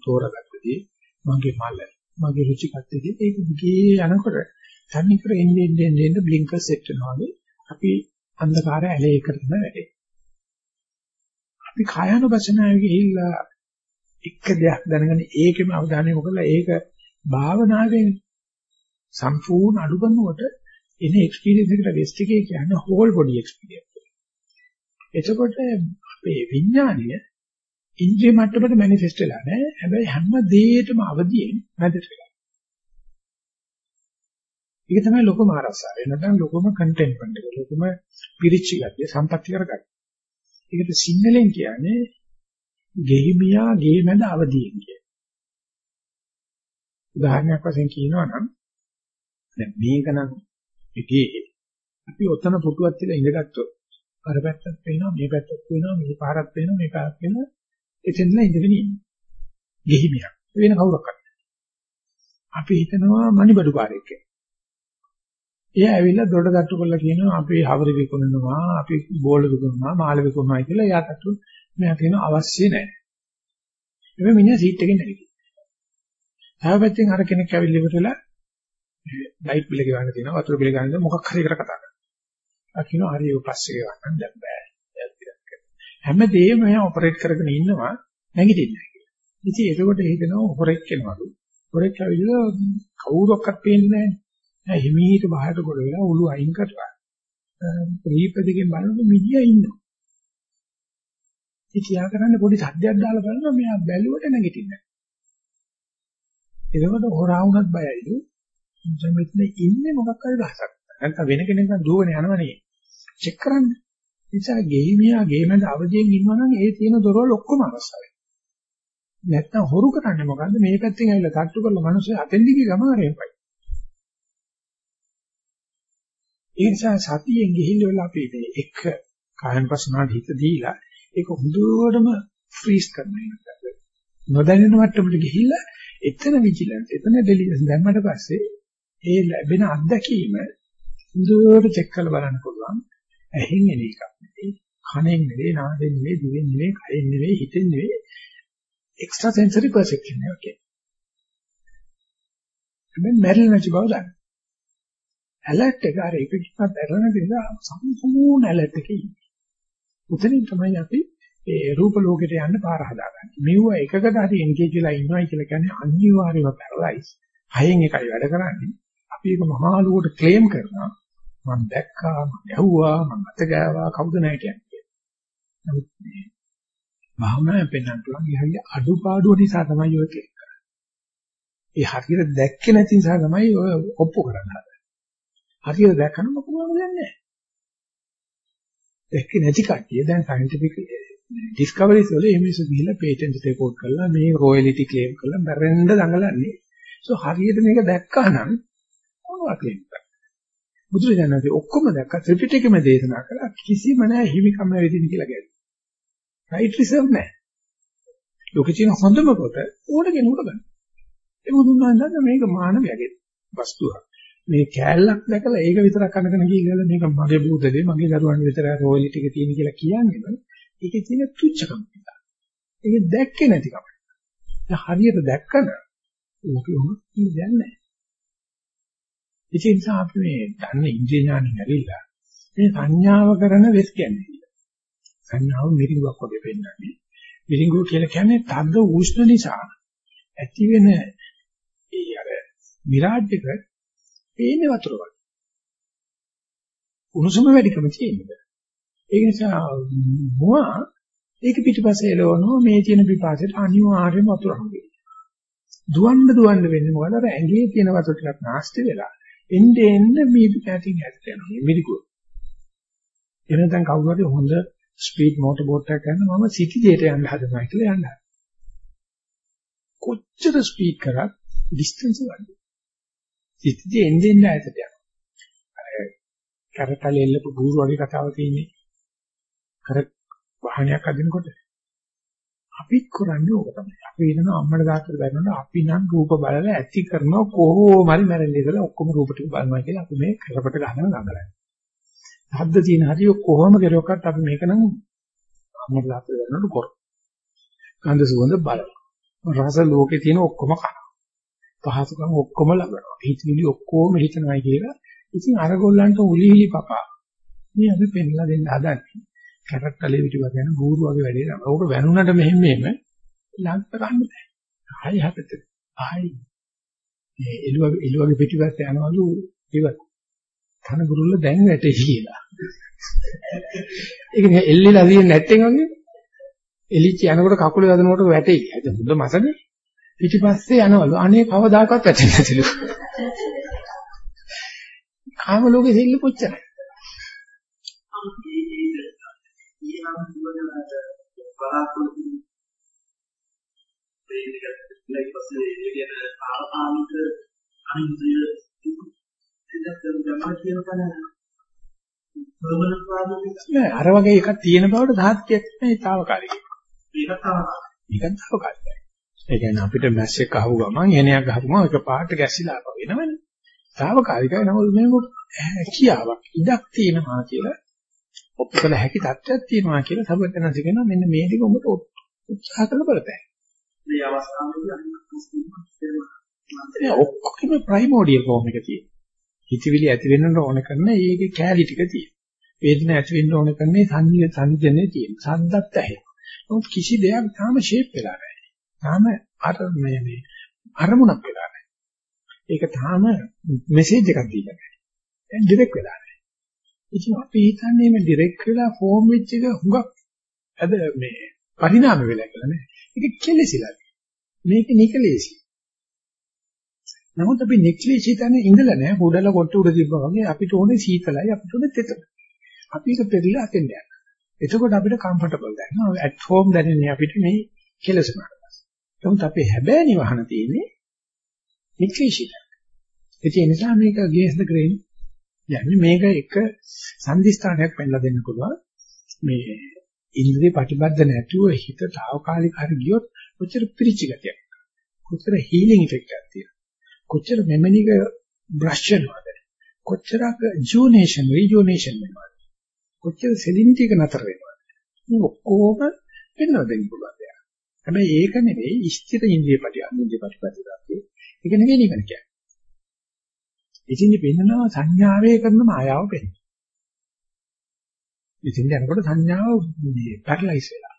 තෝරගත්තදී මගේ මල මගේ රුචි කත්තේ ඒක දිගේ යනකොට තනිකර එන්නේ එන්නේ එන්නේ බ්ලින්කර් සෙට් වෙනවා වගේ අපි අන්ධකාරය ඇලේ එකට තමයි වැටෙන්නේ. අපි කායනුපසනාවේ ගිහිල්ලා එක දෙයක් දැනගෙන ඒකෙම අවධානය යොමු කරලා ඒක භාවනාවෙන් සම්පූර්ණ අඩු කරනකොට එන එක්ස්පීරියන්ස් එකට වෙස්ට් එකේ කියන්නේ හෝල් බොඩි එක්ස්පීරියන්ස්. එතකොට අපේ විඥානය ඉන්ද්‍රිය මට්ටමට මැනිෆෙස්ට් වෙලා නැහැ. හැබැයි හැම දෙයකටම අවදියෙන් මැදට වෙලා. ඒක තමයි ලොකම ආරසාව. එනනම් ලොකම කන්ටෙන්ට්මන්ට් එක. ලොකම පිරිච්චි ගතිය, සම්පත්‍ති කරගන්න. ඒකට සිංහලෙන් කියන්නේ ගෙහිමියා ගේ මැද අවදියෙන් කිය. උදාහරණයක් වශයෙන් කියනවා නම් දැන් මේක නම් එකේ අපි ඔතන පුටුවක් තියලා ඉඳගත්තොත් අර පැත්තක් පේනවා මේ පැත්තක් පේනවා මේ පාරක් පේනවා මේ පාරක් පේනවා එතෙන්ලා ඉඳගෙන ඉන්නේ. ගෙහිමියක්. වෙන කවුරක්වත්. අපි හිතනවා මණිබඩු කාර්යයක් කියලා. එයා ඇවිල්ලා දොඩ තට්ටු කරලා කියනවා අපි හවර විකුණනවා, අපි බෝල විකුණනවා, මාළ විකුණනවා කියලා එයා තට්ටු මෙයා කියන අවශ්‍ය නැහැ. මේ මිනිහා සීට් එකෙන් නැගිටිනවා. තව පැත්තෙන් අර කෙනෙක් ඇවිල්ලා ඉවරලා ලයිට් බිල ගෙවන්න තියෙනවා වතුර බිල ගන්න මොකක් හරි එකට කතා කරනවා. ආ කියනවා හරි ඔය පස්සේ ගෙවන්න දැන් බෑ. හැමදේම මෙයා ඔපරේට් කරගෙන ඉන්නවා නැගිටින්නේ නැහැ කියලා. ඉතින් ඒකකොට හිතෙනවා හොරෙක් කෙනවලු. හොරෙක් ඇවිල්ලා කවුරක්වත් පේන්නේ නැහැ. නෑ හිමීට බහට ගොඩ වෙලා උළු අයින් කරලා රීපදකින් බලනකොට මිදියා ඉන්නවා. ඉතියා කරන්නේ පොඩි සද්දයක් දාලා බලනවා මෙයා බැලුවට නැගිටින්නේ නැහැ. ඒකකට හොරා වුණත් බයයිලු. මෙතන ඉන්නේ මොකක් හරි රහසක්. නැත්නම් වෙන කෙනෙක් නම් දුවගෙන යනවනේ. චෙක් කරන්න. නිසා ගෙහිමියා ගේමද අවදියෙන් ඉන්නවා නම් ඒ තියෙන දොරවල් ඔක්කොම අවශ්‍යයි. නැත්නම් හොරු කරන්නේ මොකද්ද? මේ පැත්තෙන් ඇවිල්ලා තට්ටු කරලා මිනිස්සු අතෙන් දිගේ ගමනරේපයි. ඒ නිසා සතියෙන් ගිහිල්ලා අපි මේ එක කායන පස්නාට හිත දීලා ඒක හොඳටම ෆ්‍රීස් කරනවා. නොදැනෙන මට්ටමට ගිහිල්ලා එතන විජිලන්ස් එතන ඩෙලිජන්ස් දැම්මට පස්සේ ඒ ලැබෙන අත්දැකීම හොඳට චෙක් කරලා බලන්න පුළුවන්. ඇහෙන් එන එකක් නෙවෙයි, කනෙන් නෙවෙයි, නාසයෙන් නෙවෙයි, දිවෙන් නෙවෙයි, කයෙන් නෙවෙයි, හිතෙන් නෙවෙයි. එක්ස්ට්‍රා සෙන්සරි පර්සෙප්ෂන් එක. Okay. හැබැයි මැරෙන්නේ නැති බව දන්න. ඇලර්ට් එක අර එක කිසිම දැරන දෙන සම්පූර්ණ ඇලර්ට් එකේ ඉන්නේ. උතනින් තමයි අපි ඒ රූප ලෝකෙට යන්න පාර හදාගන්නේ. මෙව එකකට හරි එන්ගේජ් වෙලා ඉන්නවයි කියලා කියන්නේ අනිවාර්යයෙන්ම පැරලයිස්. හයෙන් එකයි වැඩ කරන්නේ. අපි ඒක මහා ලෝකෙට ක්ලේම් කරනවා. මම දැක්කා, මම ඇහුවා, මම අත ගෑවා, කවුද නැහැ කියන්නේ. නමුත් මේ භාවනාවෙන් පෙන්වන්න පුළුවන් ඉහළිය අඩුපාඩු නිසා තමයි ඔය ක්ලේම් කරන්නේ. ඒ හරියට දැක්කේ නැති නිසා තමයි ඔය ඔප්පු කරන්නේ. හරියට දැක්කම මොකක්ද දන්නේ දැක්කේ නැති කට්ටිය දැන් සයන්ටිෆික් ඩිස්කවරිස් වල එමිස ගිහිල්ලා පේටන්ට් රෙකෝඩ් කරලා මේ රොයලිටි ක්ලේම් කරලා බැරෙන්න දඟලන්නේ. සෝ හරියට මේක දැක්කා නම් මොනවා ක්ලේම් කරන්නේ. බුදුරජාණන්සේ ඔක්කොම දැක්කා ත්‍රිපිටකෙම දේශනා කළා කිසිම නැහැ හිමිකම වෙදින කියලා කියන්නේ. රයිට් රිසර්ව් නැහැ. ලෝකේ තියෙන හොඳම කොට ඕන කෙනෙකුට ගන්න. ඒ බුදුන් වහන්සේ මේක මානවයාගේ වස්තුවක්. මේ කෑල්ලක් දැකලා ඒක විතරක් අඳගෙන ගිහලා මේක මගේ බුදුදේ මගේ දරුවන් විතරයි රෝයලි ටික තියෙන කියලා කියන්නේ ඒකේ තියෙන තුච්චකම නිසා. ඒක දැක්කේ නැතිකම. දැන් හරියට දැක්කම ඕක උනත් කියන්නේ නැහැ. ඒ නිසා අපි මේ දන්න ඉන්ද්‍රිය ඥානෙ නැරිලා මේ සංඥාව කරන වෙස් කියන්නේ. සංඥාව මිරිඟුවක් වගේ පෙන්නන්නේ. මිරිඟුව කියලා කියන්නේ තද්ද උෂ්ණ නිසා ඇති වෙන ඒ අර විරාජ්‍යක පේන්නේ වතුර වගේ. උණුසුම වැඩිකම තියෙනවා. ඒ නිසා මොවා ඒක පිටිපස්සේ එළවනවා මේ තියෙන පිපාසයට අනිවාර්යයෙන්ම වතුර හම්බෙන්නේ. දුවන්න දුවන්න වෙන්නේ මොකද අර ඇඟේ තියෙන වතුර ටිකක් නාස්ති වෙලා එන්නේ එන්නේ මේ පිටතින් හැදට යනවා. මිරිකුව. එනනම් කවුරු හරි හොඳ ස්පීඩ් මෝටර් බෝට් එකක් ගන්න මම සිටි දෙයට යන්න හදනවා කියලා යන්න. කොච්චර ස්පීඩ් කරත් ඩිස්ටන්ස් වැඩි. ඉතින් එන්නේ එන්නේ ඇතට යනවා. අර කරතල එල්ලපු බూరు වගේ කතාවක් තියෙන්නේ. කර වාහනයක් අදිනකොට අපි කරන්නේ ඕක තමයි. අපි වෙනම අම්මට දාත්තට බැලනොත් අපි නම් රූප බලලා ඇති කරනවා කොහොම හරි මැරෙන්නේ ඉතලා ඔක්කොම රූප ටික බලනවා කියලා අපි මේ කරපට ගන්න නඟලන්නේ. හද්ද තියෙන හරි කොහොම කෙරුවක්වත් අපි මේක නම් අම්මට දාත්තට බැලනොත් කර. ගන්ධ සුවඳ බලනවා. රස ලෝකේ තියෙන ඔක්කොම කනවා. පහසුකම් ඔක්කොම ලබනවා. හිතවිලි ඔක්කොම හිතනවායි කියලා. ඉතින් අර ගොල්ලන්ට උලිහිලි පපා. මේ අපි පෙන්නලා දෙන්න හදන්නේ. කැරට් කලේ පිටුව ගැන බూరు වගේ වැඩේ නම. ඕක වැනුණට මෙහෙම මෙහෙම ලංක ගන්න බෑ. ආයි හැපෙත. ආයි. මේ එළුව එළුවගේ පිටිපස්ස යනවලු ඉවත්. තන ගුරුල්ල දැන් වැටේ කියලා. ඒක නේ එල්ලිලා දින්නේ නැත්තෙන් වගේ. එලිච්ච යනකොට කකුල වැදෙනකොට වැටේ. ඒක හොඳ මසනේ. පිටිපස්සේ යනවලු. අනේ කවදාකවත් වැටෙන්නේ නැතිලු. කාම ලෝකෙ දෙල්ල කොච්චරයි. නෑ අර වගේ එකක් තියෙන බවට සාධකයක් නෑ తాවකාලික. මේක තාවකාලික. මේක තාවකාලිකයි. ඒ කියන්නේ අපිට මැස්සෙක් අහුව ගමන් එනයක් ගහපුවම එක පාට ගැසිලා ආපහු එනවනේ. తాවකාලිකයි නමුත් මේක කියාවක් ඉඩක් තියෙනවා කියලා ඔප්පල හැකි තත්ත්වයක් තියෙනවා කියලා සබතනස කියනවා මෙන්න මේ ටික උඹට උත්සාහ කරලා බලපෑ. මේ අවස්ථාවේදී ඔක්කොම ප්‍රයිමෝඩියල් ෆෝම් එක තියෙනවා. හිතවිලි ඇති වෙන්න ඕන කරන ඒකේ කැලි ටික තියෙනවා. වේදන ඇති වෙන්න ඕන කරන්නේ සංජය සංජනේ තියෙනවා. සද්දත් ඇහෙනවා. නමුත් කිසි දෙයක් තාම ෂේප් වෙලා නැහැ. තාම අර මේ මේ අරමුණක් වෙලා නැහැ. ඒක තාම මෙසේජ් එකක් දීලා නැහැ. දැන් ඩිරෙක්ට් වෙලා නැහැ. ඉතින් අපි හිතන්නේ මේ ඩිරෙක්ට් වෙලා ෆෝම් වෙච්ච එක හුඟක් අද මේ පරිණාම වෙලා කියලා නේ. ඒක කෙලෙසිලා. මේක නිකලෙසි. නමුත් අපි නෙක්ලේසි තැන ඉඳලා නැහැ. පොඩල කොට උඩ තිබ්බා වගේ අපිට ඕනේ සීතලයි අපිට ඕනේ තෙත. අපි ඒක පෙරලා අතෙන් යනවා. එතකොට අපිට කම්ෆර්ටබල් දැනෙනවා. ඇට් හෝම් දැනෙන්නේ අපිට මේ කෙලසුනට. නමුත් අපේ හැබෑ නිවහන තියෙන්නේ නික්ලේශිත. ඒ නිසා මේක ගේස් ද ග්‍රේන් යන්නේ මේක එක සංදිස්ථානයක් පෙන්නලා දෙන්න පුළුවන්. මේ ඉන්ද්‍රිය ප්‍රතිබද්ධ නැතුව හිත తాවකාලික හරි ගියොත් කොච්චර පිරිච්ච ගතියක්. කොච්චර හීලින් ඉෆෙක්ට් එකක් තියෙනවා. කොච්චර මෙමනික බ්‍රෂ් වෙනවද? කොච්චරක් ජූනේෂන් රිජුනේෂන් වෙනවද? කොච්චර සෙලිනිටි එක නතර වෙනවද? මේ ඔක්කොම වෙනවද දෙන්න පුළුවන් දෙයක්. හැබැයි ඒක නෙවෙයි ස්ථිර ඉන්ද්‍රිය ප්‍රතිආ ඉන්ද්‍රිය ප්‍රතිපදිතාවේ. ඒක නෙවෙයි නිවන කියන්නේ. ඉතින් පෙන්නනවා සංඥාවේ කරන මායාව පෙන්නන. ඉතින් යනකොට සංඥාව මේ පැරලයිස් වෙලා.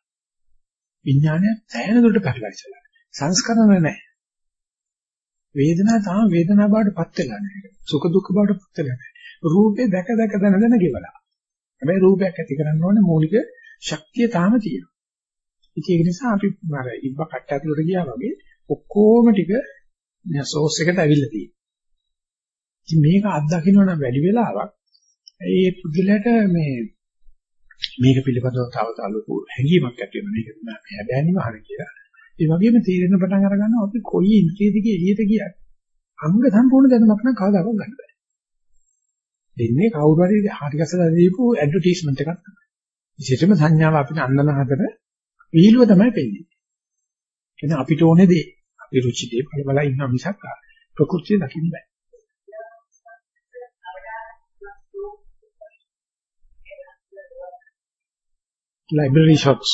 විඥානය සෑහෙන දුරට පැරලයිස් වෙලා. සංස්කරණ නැහැ. වේදනාව තාම වේදනාව බවට පත් වෙලා නැහැ. සුඛ දුක්ඛ බවට පත් වෙලා නැහැ. රූපේ දැක දැක දන දන ගෙවලා. හැබැයි රූපයක් ඇති කරන්න ඕනේ මූලික ශක්තිය තාම තියෙනවා. ඉතින් ඒක නිසා අපි අර ඉබ්බ කට්ට ඇතුළට ගියා වගේ ඔක්කොම ටික සෝස් එකට ඇවිල්ලා තියෙනවා. ඉතින් මේක අත්දකින්න නම් වැඩි වෙලාවක් ඒ පුදුලට මේ මේක පිළිබඳව තව තලු හැඟීමක් ඇති වෙනවා. මේක තමයි හැබෑනිම හරි කියලා. ඒ වගේම තීරණ පටන් අර ගන්නවා අපි කොයි ඉන්ද්‍රිය දිගේ එළියට ගියත් අංග සම්පූර්ණ දැනුමක් නම් කවදාවත් ගන්න බෑ. දෙන්නේ කවුරු හරි හරි ගැසලා දීපු ඇඩ්වර්ටයිස්මන්ට් එකක් තමයි. විශේෂයෙන්ම සංඥාව අපිට අන්නන හතර විහිළුව තමයි පෙන්නේ. එහෙනම් අපිට ඕනේ දේ අපි රුචි දේ බල බල ඉන්න මිසක් ප්‍රകൃතිය දකින්න බෑ. library shots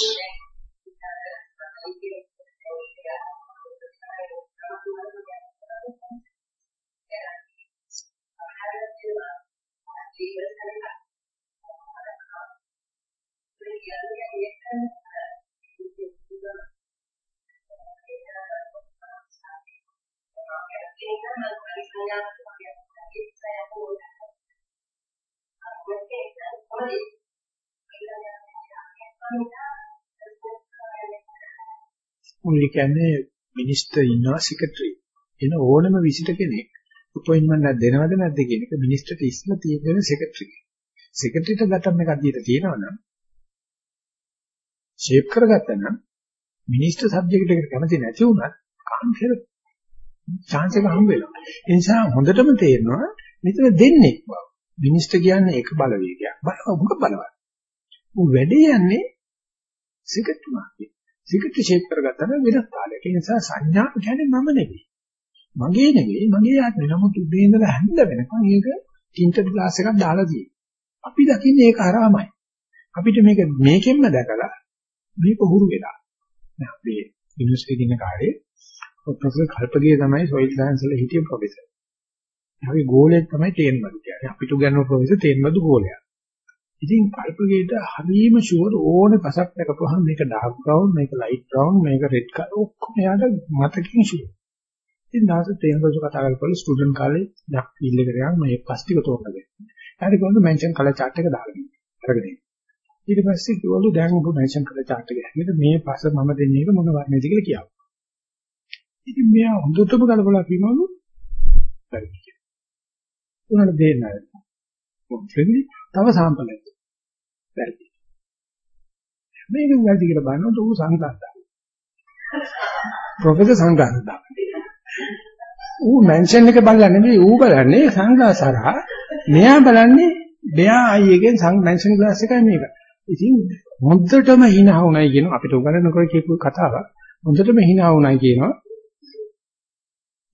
මුල් කියන්නේ මිනිස්ටර් ඉන්නවා සෙක්‍රටරි. එන ඕනම විසිට කෙනෙක් අපොයින්ට්මන්ට් එකක් දෙනවද නැද්ද කියන එක මිනිස්ටර්ට ඉස්සලා තියෙන සෙක්‍රටරි. සෙක්‍රටරිට ගතම් එකක් දීලා තියෙනවනම් ෂේප් කරගත්තා නම් මිනිස්ටර් සබ්ජෙක්ට් එකට කැමති නැති වුණත් කාන්තර chance එක හම්බ වෙනවා. ඒ නිසා හොඳටම තේරෙනවා මෙතන දෙන්නේ බව. මිනිස්ටර් කියන්නේ එක බලවේගයක්. බලව මොකක් බලවත්. ඌ වැඩේ යන්නේ සෙක්‍රටරි මාර්ගේ. සෙක්‍රටරි ෂේප් කරගත්තා නම් වෙනස් කාලයක. ඒ නිසා සංඥා කියන්නේ මම නෙවෙයි. මගේ නෙවෙයි මගේ ආත්මේ. නමුත් උදේ ඉඳලා හැන්ද වෙනකන් ඒක ටින්ටඩ් ග්ලාස් එකක් දාලා තියෙනවා. අපි දකින්නේ ඒක හරාමයි. අපිට මේක මේකෙන්ම දැකලා මේක හුරු වෙලා. දැන් අපි යුනිවර්සිටි ඉන්න කාලේ ප්‍රොෆෙසර් කල්පගේ තමයි සොයිල් සයන්ස් වල හිටිය ප්‍රොෆෙසර්. එයාගේ ගෝලයක් තමයි තේන්මදු කියන්නේ. අපිට උගන්වන ප්‍රොෆෙසර් තේන්මදු ගෝලයා. ඉතින් කල්පගේට හරීම ෂුවර් ඕනේ පසක් දැකපුවහම මේක ඩාර්ක් බ්‍රවුන් මේක ලයිට් බ්‍රවුන් මේක රෙඩ් කලර් ඔක්කොම එයාට මතකින් ෂුවර්. ඉතින් දවස් තේන්මදු කතා කරලා ස්ටුඩන්ට් කාලේ ඩක් ෆීල්ඩ් එකට යන මේ පස් ටික තෝරනගෙන. එයාට කොහොමද මෙන්ෂන් කලර් chart එක දාගෙන අරගෙන ඊට පස්සේ කිව්වලු දැන් ඔබ මෙන්ෂන් කලර් chart එක හැටියට මේ පස මම දෙන්නේ මොන වර්ණයද කියලා කියනවා. ඉතින් මෙයා හොඳටම කලබල කිව්වලු හරි. උනට දෙන්න නැහැ. මොකද තව සාම්පල් එකක්. වැරදි. මේක වැරදි කියලා බලනකොට ඌ සංඝාතයි. ප්‍රොෆෙසර් සංඝාතයි. ඌ මෙන්ෂන් එක බලලා නෙමෙයි ඌ බලන්නේ සංඝාසරහා මෙයා බලන්නේ මෙයා අයියගෙන් සං මෙන්ෂන් ක්ලාස් එකයි මේක. ඉතින් හොඳටම hina වුණයි කියන අපිට උගන්වනකොට කියපු කතාවක් හොඳටම hina වුණයි කියනවා.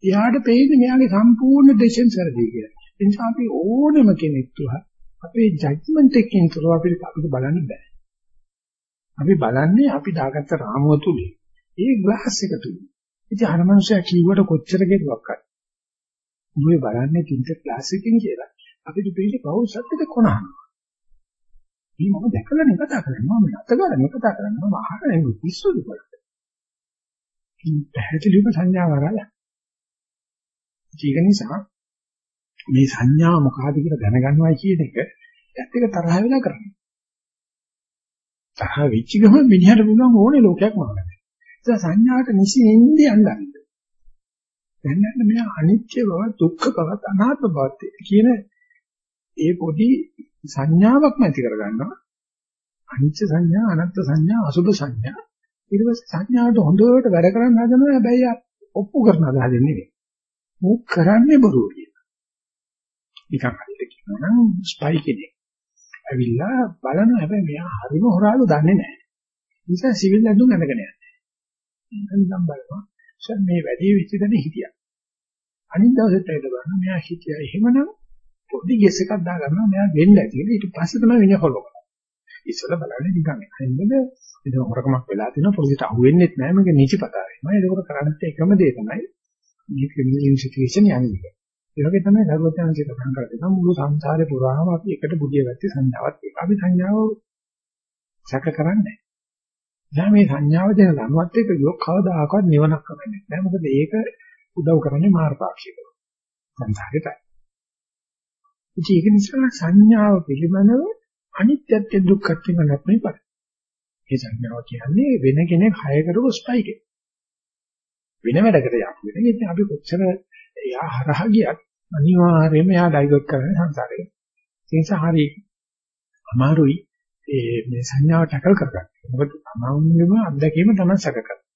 එයාට පේන්නේ මෙයාගේ සම්පූර්ණ ඩිසිෂන් වැරදි කියලා. ඒ නිසා අපි ඕනම කෙනෙක් තුහ අපේ ජජ්මන්ට් එකකින් තොරව අපිට අපිට බලන්න බෑ. අපි බලන්නේ අපි දාගත්ත රාමුව තුලේ. ඒ ග්ලාස් එක තුලේ. ඉතින් අර මනුස්සයා කීවට කොච්චර ගෙරුවක්ද? උඹේ බලන්නේ තින්ත ග්ලාස් එකකින් කියලා. අපිට පිළිලි පෞසත්ත්වද කොනහනවා. මේ මම දැකලා නේ කතා කරන්නේ. මම නැත කරන්නේ නේ කතා කරන්නේ. මම අහගෙන ඉන්නේ පිස්සුද කොල්ලද? ඉතින් පැහැදිලිව සංඥාව අරලා. ඒක නිසා මේ සංඥා මොකක්ද කියලා දැනගන්නවයි කියන එක ඇත්ත එක තරහ වෙලා කරන්නේ. තරහ වෙච්ච ගමන් මිනිහට පුළුවන් ඕනේ ලෝකයක් මොනවද? ඒ සංඥාවට නිසි එන්නේ යන්න. දැන් මෙයා අනිත්‍ය බව, දුක්ඛ බව, අනාත්ම බව කියන ඒ පොඩි සංඥාවක්ම ඇති කරගන්නවා. අනිත්‍ය සංඥා, අනාත්ම සංඥා, අසුභ සංඥා. ඊට පස්සේ සංඥාවට හොඳට වැඩ කරන්න හදනවා. හැබැයි ඔප්පු කරන අදහසින් නෙවෙයි. මොක කරන්නේ බොරුව කියලා. නිකන් හරියට කියනවා නම් ස්පයි කෙනෙක්. ඇවිල්ලා බලන හැබැයි මෙයා හරිම හොරාලු දන්නේ නැහැ. නිසා සිවිල් ඇඳුම් අඳගෙන යන්නේ. නිකන් බලනවා. සර් මේ වැඩි වෙච්ච දෙන හිටියා. අනිත් දවසෙත් ඇවිල්ලා බලනවා මෙයා හිටියා. එහෙමනම් පොඩි ගෙස් එකක් දාගන්නවා මෙයා වෙන්න ඇති කියලා ඊට පස්සේ තමයි වෙන හොලක. ඉස්සෙල්ලා බලන්නේ නිකන් එන්නද ඉතින් හොරකමක් වෙලා තියෙනවා පොලිසියට අහුවෙන්නෙත් නැහැ මේක නිචිපතා වෙනවා. ඒකෝර කරන්නේ එකම දේ තමයි මේ ක්‍රිමිනල් ඉන්වෙස්ටිගේෂන් යන්නේ. ඒ වගේ තමයි ධර්මඥානසික සඳහන් කරලා මුළු සංසාරේ පුරාම අපි එකට බුදිය ගත්තේ සංඥාවක් ඒක. අපි සංඥාව සැක කරන්නේ නැහැ. මේ සංඥාව දෙන ධර්මවත් එක්ක යොක් කවදාකවත් නිවනක් කරන්නේ නැහැ. මොකද ඒක උදව් කරන්නේ මාර්ගාක්ෂිකව. සංසාරේට. ඉතින් ඒක නිසා සංඥාව පිළිබඳව අනිත්‍යත්ව දුක්ඛත්ව ගන්නත් මේ පරිදි. ඒ සංඥාව කියන්නේ වෙන කෙනෙක් හය කරපු ස්පයි කෙනෙක්. වෙන වැඩකට යන්නේ. ඉතින් අපි කොච්චර එයා හරහා ගියත් අනිවාර්යයෙන්ම එයා ඩයිවර්ට් කරන්නේ සංසාරේ. ඒ නිසා හරි අමාරුයි මේ සංඥාව ටැකල් කරගන්න. මොකද තමන්ගේම අත්දැකීම තමයි සැක කරන්නේ.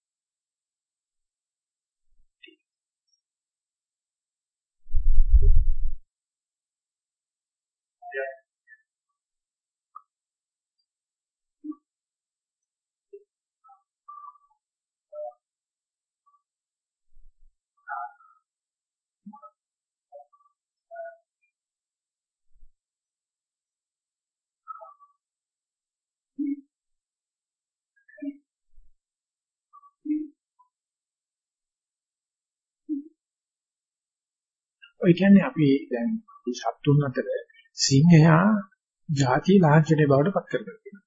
ඔය කියන්නේ අපි දැන් මේ සත්තුන් අතර සිංහයා ಜಾති ලාංඡනයේ බවට පත් කරගෙන තියෙනවා.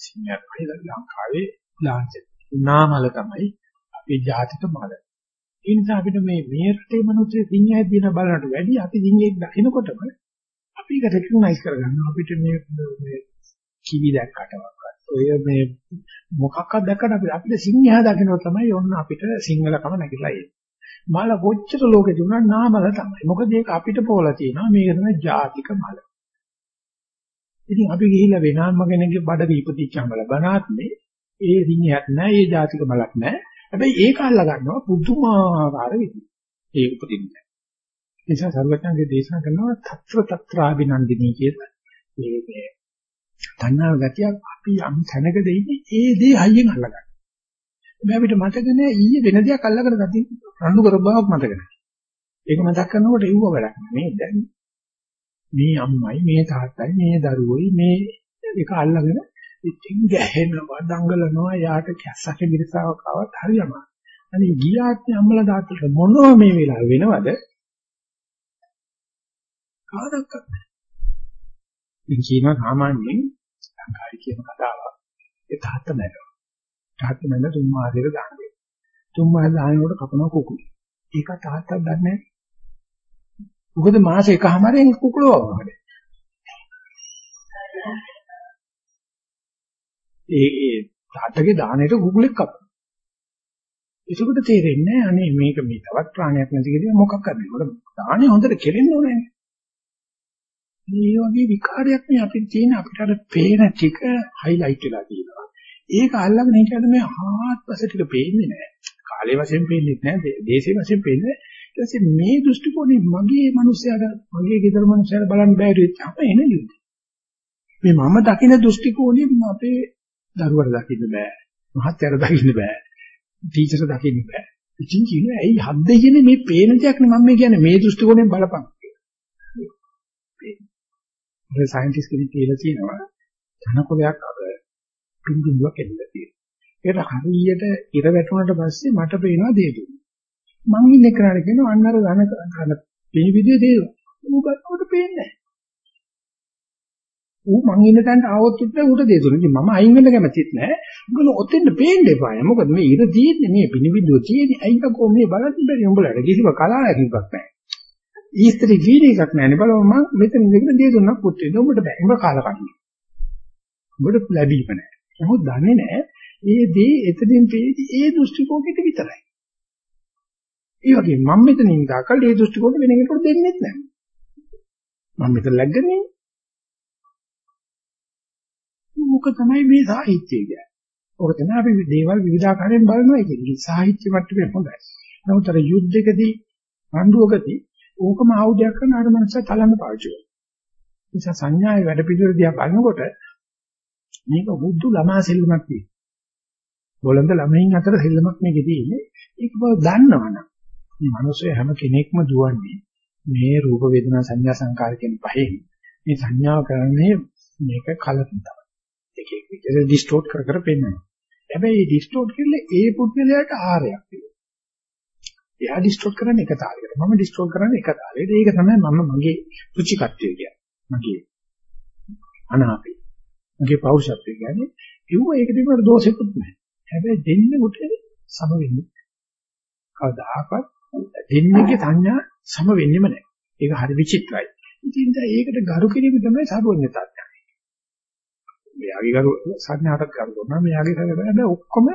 සිංහයා තමයි ලංකාවේ ලාංඡන. නාමල තමයි අපේ ජාතික මල. ඒ නිසා අපිට මේ මේ රටේ මිනිස්සු සිංහයා දින බලනට වැඩි අපි සිංහෙක් දකිනකොටම අපි ඒක රෙකග්නයිස් කරගන්නවා. අපිට මේ මේ කිවි දැක්කට ඔය මේ මොකක්වත් දැක්කට අපිට අපිට සිංහයා දකිනවා තමයි ඔන්න අපිට සිංහලකම නැగిලා එන්නේ. මල කොච්චර ලෝකේ දුන්නා නාමල තමයි. මොකද ඒක අපිට පොවලා තියෙනවා. මේක තමයි ජාතික මල. ඉතින් අපි ගිහිල්ලා වෙනාම කෙනෙක්ගේ බඩ ඉපදිච්චම ලබනාත්මේ ඒ දිනියක් නැහැ, ඒ ජාතික මලක් නැහැ. හැබැයි ඒක අල්ල ගන්නවා පුදුමාකාර විදිහට. ඒක උපදින්නේ. නිසා සර්වඥාගේ දේශනා කරනවා తත්‍ර తත්‍රාබිනන්දිනී කියලා. මේ මේ තණ්හා ගතියක් අපි යම් තැනකදී ඉන්නේ ඒ දේ හයියෙන් අල්ලගන්න. මේ අපිට මතක නෑ ඊයේ වෙන දෙයක් අල්ලගෙන ගති රණ්ඩු කරබාවක් මතක නෑ. ඒක මතක් කරනකොට එව්ව වැඩක් නේ දැන් මේ අම්මයි මේ තාත්තයි මේ දරුවෝයි මේ එක අල්ලගෙන ඉතින් ගැහෙනවා දඟලනවා යාට කැස්සක මිරිසාවක් ආවත් හරියම. අනේ ගියාත් අම්මලා තාත්තලා මොනව මේ වෙලාව වෙනවද? කාටවත් නැහැ. ඉතින් කියනවා සාමාන්‍යයෙන් ලංකාවේ කියන කතාවක් ඒ තාත්තා නැරෙනවා. තාත්තා මැද තුන් මාසෙකට දාන දෙනවා. තුන් මාස දානකොට කපනවා කුකුල. ඒක තාත්තා දන්නේ නැහැ. මොකද මාස එකමාරෙන් කුකුල වවනවාද? ඒ ඒ තාත්තගේ දාණයට කුකුලෙක් කපනවා. ඒකට තේරෙන්නේ අනේ මේක මේ තවත් ප්‍රාණයක් නැති කියලා මොකක් කරන්නේ. මොකද දාණය හොඳට කෙරෙන්න ඕනේ. මේ වගේ විකාරයක් මේ අපිට තියෙන අපිට අර පේන ටික හයිලයිට් වෙලා තියෙනවා. ඒක අල්ලගෙන හිටියද මේ ආත්පස ටික පේන්නේ නැහැ. කාලේ වශයෙන් පේන්නේ නැහැ, දේශේ වශයෙන් පේන්නේ නැහැ. ඊට පස්සේ මේ දෘෂ්ටි කෝණය මගේ මිනිස්යාට, මගේ ගෙදර මිනිස්යාට බලන්න බැරි වෙච්ච අප එනලිද. මේ මම දකින දෘෂ්ටි කෝණය අපේ දරුවට දකින්න බෑ. මහත්යර දකින්න බෑ. ටීචර් දකින්න බෑ. ඉතින් කියන්නේ ඇයි හද්ද කියන්නේ මේ පේන දෙයක් නේ මම කියන්නේ මේ දෘෂ්ටි කෝණයෙන් බලපන්. ඒ සයන්ටිස්ට් කෙනෙක් කියලා තියෙනවා ධනකොලයක් අර පින්දුවක් එන්න තියෙනවා. ඒකට හරියට ඉර වැටුණාට පස්සේ මට පේනවා දේතු. මං ඉන්නේ කරාට කියනවා අන්න අර ධන ධන පිළිවිදේ දේව. ඌ බලනකොට පේන්නේ නැහැ. ඌ මං ඉන්න තැනට ආවොත් උත්තර ඌට දේතුන. ඉතින් මම අයින් වෙන්න කැමතිත් නැහැ. මොකද ඔතෙන්ද පේන්න එපා. මොකද මේ ඉර තියෙන්නේ මේ පිළිවිදුව තියෙන්නේ. අයින්කෝ මේ බලන්න බැරි උඹලට කිසිම කලාවකින්වත් නැහැ. ඊස්තරි වීඩි එකක් නැහැ නේ බලව මම මෙතන ඉඳගෙන දේතුනක් පුත් වෙනවා. උඹට බෑ. උඹ කාලා කන්නේ. උඹට ලැබීම නැහැ. නමුත් දන්නේ නැහැ. ඒ දේ එතනින් පේදි ඒ දෘෂ්ටි කෝණයට විතරයි. ඒ වගේ මම මෙතන ඉඳාකල් ඒ දෘෂ්ටි කෝණය වෙන කෙනෙකුට දෙන්නේ නැහැ. මම මෙතන läග්ගනේ. මොක තමයි මේ සාහිත්‍යය කියන්නේ. ඔක තමයි අපි දේවල් විවිධාකාරයෙන් බලනවා කියන්නේ. සාහිත්‍ය මට්ටමේ හොඳයි. නමුත් අර යුද්ධකදී රණ්ඩුවකදී ඕකම ආයුධයක් කරන අර මනස තලන්න පාවිච්චි කරනවා. නිසා සංඥාවේ වැඩ පිළිවෙල දිහා බලනකොට මේක බුද්ධ ළමා සෙල්ලමක් තියෙනවා. බොළඳ ළමයින් අතර සෙල්ලමක් මේකේ තියෙන්නේ. ඒක බව දන්නවනම් මේ මිනිස්සු හැම කෙනෙක්ම දුවන්නේ මේ රූප වේදනා සංඥා සංකාර කියන පහෙන්. මේ සංඥාව කරන්නේ මේක කලින් තමයි. එක එක විදිහට ඩිස්ටෝට් කර කර පෙන්වනවා. හැබැයි මේ ඩිස්ටෝට් කරලා ඒ පුද්ගලයාට ආරයක් තියෙනවා. එයා ඩිස්ටෝට් කරන්නේ එක තාලයකට. මම ඩිස්ටෝට් කරන්නේ එක තාලයකට. ඒක තමයි මම මගේ රුචිකත්වය කියන්නේ. මගේ අනාපේ. මගේ පෞරුෂත්වය කියන්නේ. ඒව ඒක දෙකට දෝෂෙකුත් නැහැ. හැබැයි දෙන්නෙකුට සම වෙන්නේ. කවදාකවත් දෙන්නේගේ සංඥා සම වෙන්නේම නැහැ. ඒක හරි විචිත්‍රයි. ඉතින් ඒකට ගරු කිරීම තමයි සාධුන්‍යතාවය. මෙයාගේ කරු සංඥාටත් කරු කරනවා මෙයාගේ සංඥාට ඔක්කොම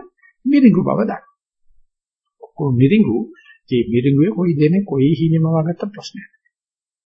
මිරිඟු බව දන්න. ඔක්කොම මිරිඟු ඒ මිරිඟුවේ කොයි දෙනේ කොයි හිණෙම වගත්ත ප්‍රශ්නයක්.